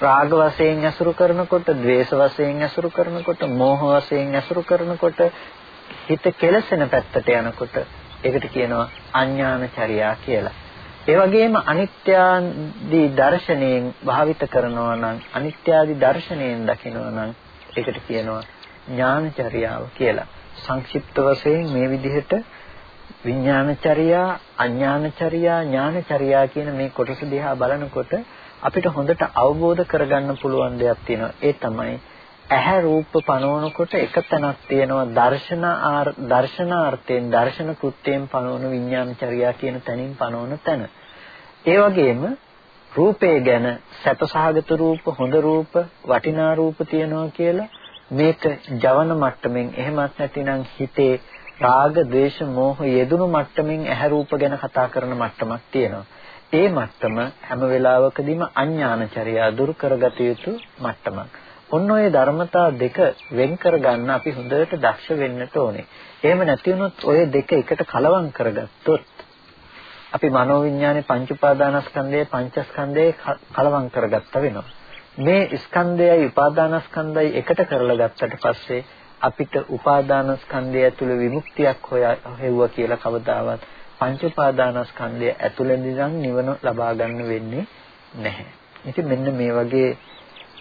රාග වශයෙන් ඇසුරු කරනකොට, ద్వේෂ වශයෙන් ඇසුරු කරනකොට, මෝහ වශයෙන් ඇසුරු කරනකොට හිත කෙලසෙන පැත්තට යනකොට ඒකට කියනවා අඥානචර්යා කියලා. ඒ වගේම අනිත්‍යාදී දර්ශනයෙන් භාවිත කරනවා නම් අනිත්‍යාදී දර්ශනයෙන් දකිනවා නම් ඒකට කියනවා ඥානචර්යාව කියලා. සංක්ෂිප්ත වශයෙන් මේ විදිහට විඥානචර්යා, අඥානචර්යා, ඥානචර්යා කියන මේ කොටස දිහා බලනකොට අපිට හොඳට අවබෝධ කරගන්න පුළුවන් දෙයක් තියෙනවා. ඒ තමයි ඇහැ රූප පනවනකොට එක තැනක් තියෙනවා දර්ශන දර්ශනාර්ථයෙන් දර්ශන කෘත්‍යයෙන් පනවන විඥානචර්යා කියන තැනින් පනවන තැන. ඒ වගේම රූපේ ගැන සැපසහගත රූප හොඳ රූප වටිනා රූප තියෙනවා කියලා මේක ජවන මට්ටමින් එහෙමත් නැතිනම් හිතේ රාග, ద్వේෂ, මෝහ යෙදුණු මට්ටමින් ඇහැ රූප ගැන කතා කරන මට්ටමක් තියෙනවා. ඒ මට්ටම හැම වෙලාවකදීම අඥානචර්යා දුරු කරගත යුතු මට්ටමක්. ඔන්න ඔය ධර්මතා දෙක වෙන් කරගන්න අපි හොඳට දක්ෂ වෙන්නට ඕනේ. එහෙම නැති වුණොත් ඔය දෙක එකට කලවම් කරගත්තොත් අපි මනෝවිඤ්ඤාණය පංච උපාදානස්කන්ධයේ පංචස්කන්ධයේ කලවම් කරගත්ත වෙනවා. මේ ස්කන්ධයයි උපාදානස්කන්ධයයි එකට කරලා ගත්තට පස්සේ අපිට උපාදානස්කන්ධය ඇතුළේ විමුක්තියක් හොයුවා කියලා කවදාවත් පංච උපාදානස්කන්ධය ඇතුළේ නිරන් නිවන ලබා ගන්න වෙන්නේ නැහැ. ඉතින් මෙන්න මේ වගේ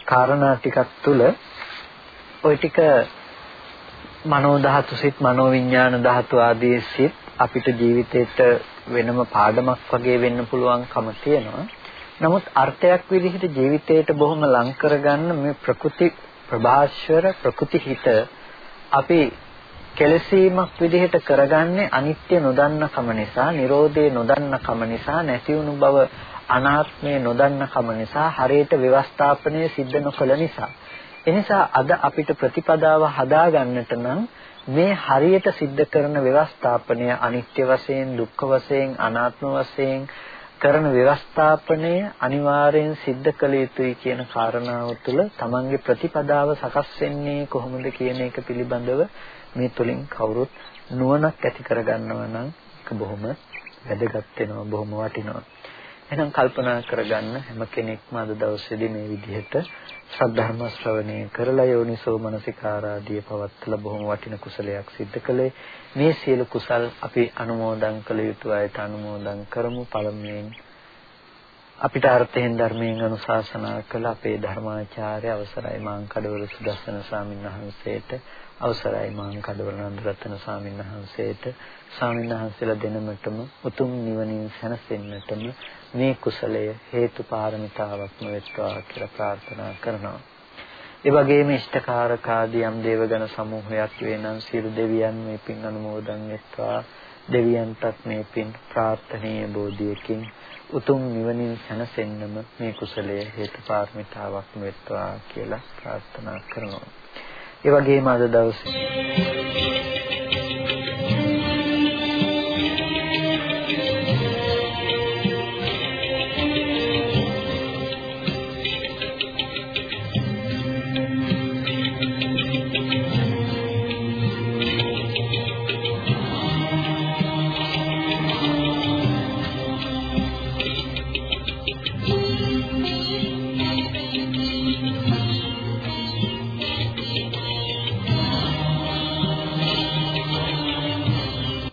කාරණා ටිකක් තුළ ওই ටික මනෝ ධාතු සිත් මනෝ විඥාන ධාතු ආදී සිත් අපිට ජීවිතේට වෙනම පාඩමක් වගේ වෙන්න පුළුවන්කම තියෙනවා. නමුත් අර්ථයක් විදිහට ජීවිතේට බොහොම ලං කරගන්න මේ ප්‍රකෘති ප්‍රභාස්වර ප්‍රකෘති හිත අපි කෙලසීමක් විදිහට කරගන්නේ අනිත්‍ය නොදන්න කම නිසා, Nirodhe නොදන්න කම නිසා, නැති වුණු බව අනාත්මය නොදන්න කම නිසා, හරියට ව්‍යවස්ථාපනය සිද්ධ නොකළ නිසා. එනිසා අද අපිට ප්‍රතිපදාව හදාගන්නට නම් මේ හරියට සිද්ධ කරන ව්‍යවස්ථාපනය අනිත්‍ය වශයෙන්, දුක්ඛ වශයෙන්, අනාත්ම වශයෙන් කරන ව්‍යවස්ථාපනය අනිවාර්යෙන් සිද්ධ කළ යුතුයි කියන කාරණාව තුළ තමන්ගේ ප්‍රතිපදාව සකස් වෙන්නේ කොහොමද කියන එක පිළිබඳව මේ තුලින් කවුරුත් නුවණක් ඇති කරගන්නවා නම් ඒක බොහොම වැදගත් වෙනවා බොහොම වටිනවා. එහෙනම් කල්පනා කරගන්න හැම කෙනෙක්ම අද දවසේදී මේ විදිහට සද්ධර්ම ශ්‍රවණය කරලා යෝනිසෝ මනසිකාරාදී පවත්ලා බොහොම වටින කුසලයක් සිද්ධ කළේ. මේ සියලු කුසල් අපි අනුමෝදන් කළ යුතු අයට අනුමෝදන් කරමු. පළමුවෙන් අපිට අර්ථයෙන් ධර්මයෙන් අනුශාසනා කළ අපේ ධර්මාචාර්ය අවසරයි මාංකඩවල සුදස්සන ස්වාමීන් වහන්සේට අවසරයි මාන් කඩවල නන්දරත්න ස්වාමීන් වහන්සේට ස්වාමීන් වහන්සේලා දෙනමතම උතුම් නිවනින් සැනසෙන්නටම මේ කුසලය හේතු පාරමිතාවක්ම වෙත්වා කියලා ප්‍රාර්ථනා කරනවා. ඒ වගේම ඉෂ්ඨකාරකාදී යම් දේවගණ සමූහයක් වෙනනම් සියලු දෙවියන් මේ පින් අනුමෝදන් වෙත්වා දෙවියන්ටත් මේ පින් ප්‍රාර්ථනීය බෝධියකින් උතුම් නිවනින් සැනසෙන්නම මේ කුසලය හේතු පාරමිතාවක් වෙත්වා කියලා ප්‍රාර්ථනා කරනවා. ඒ වගේම අද දවසේ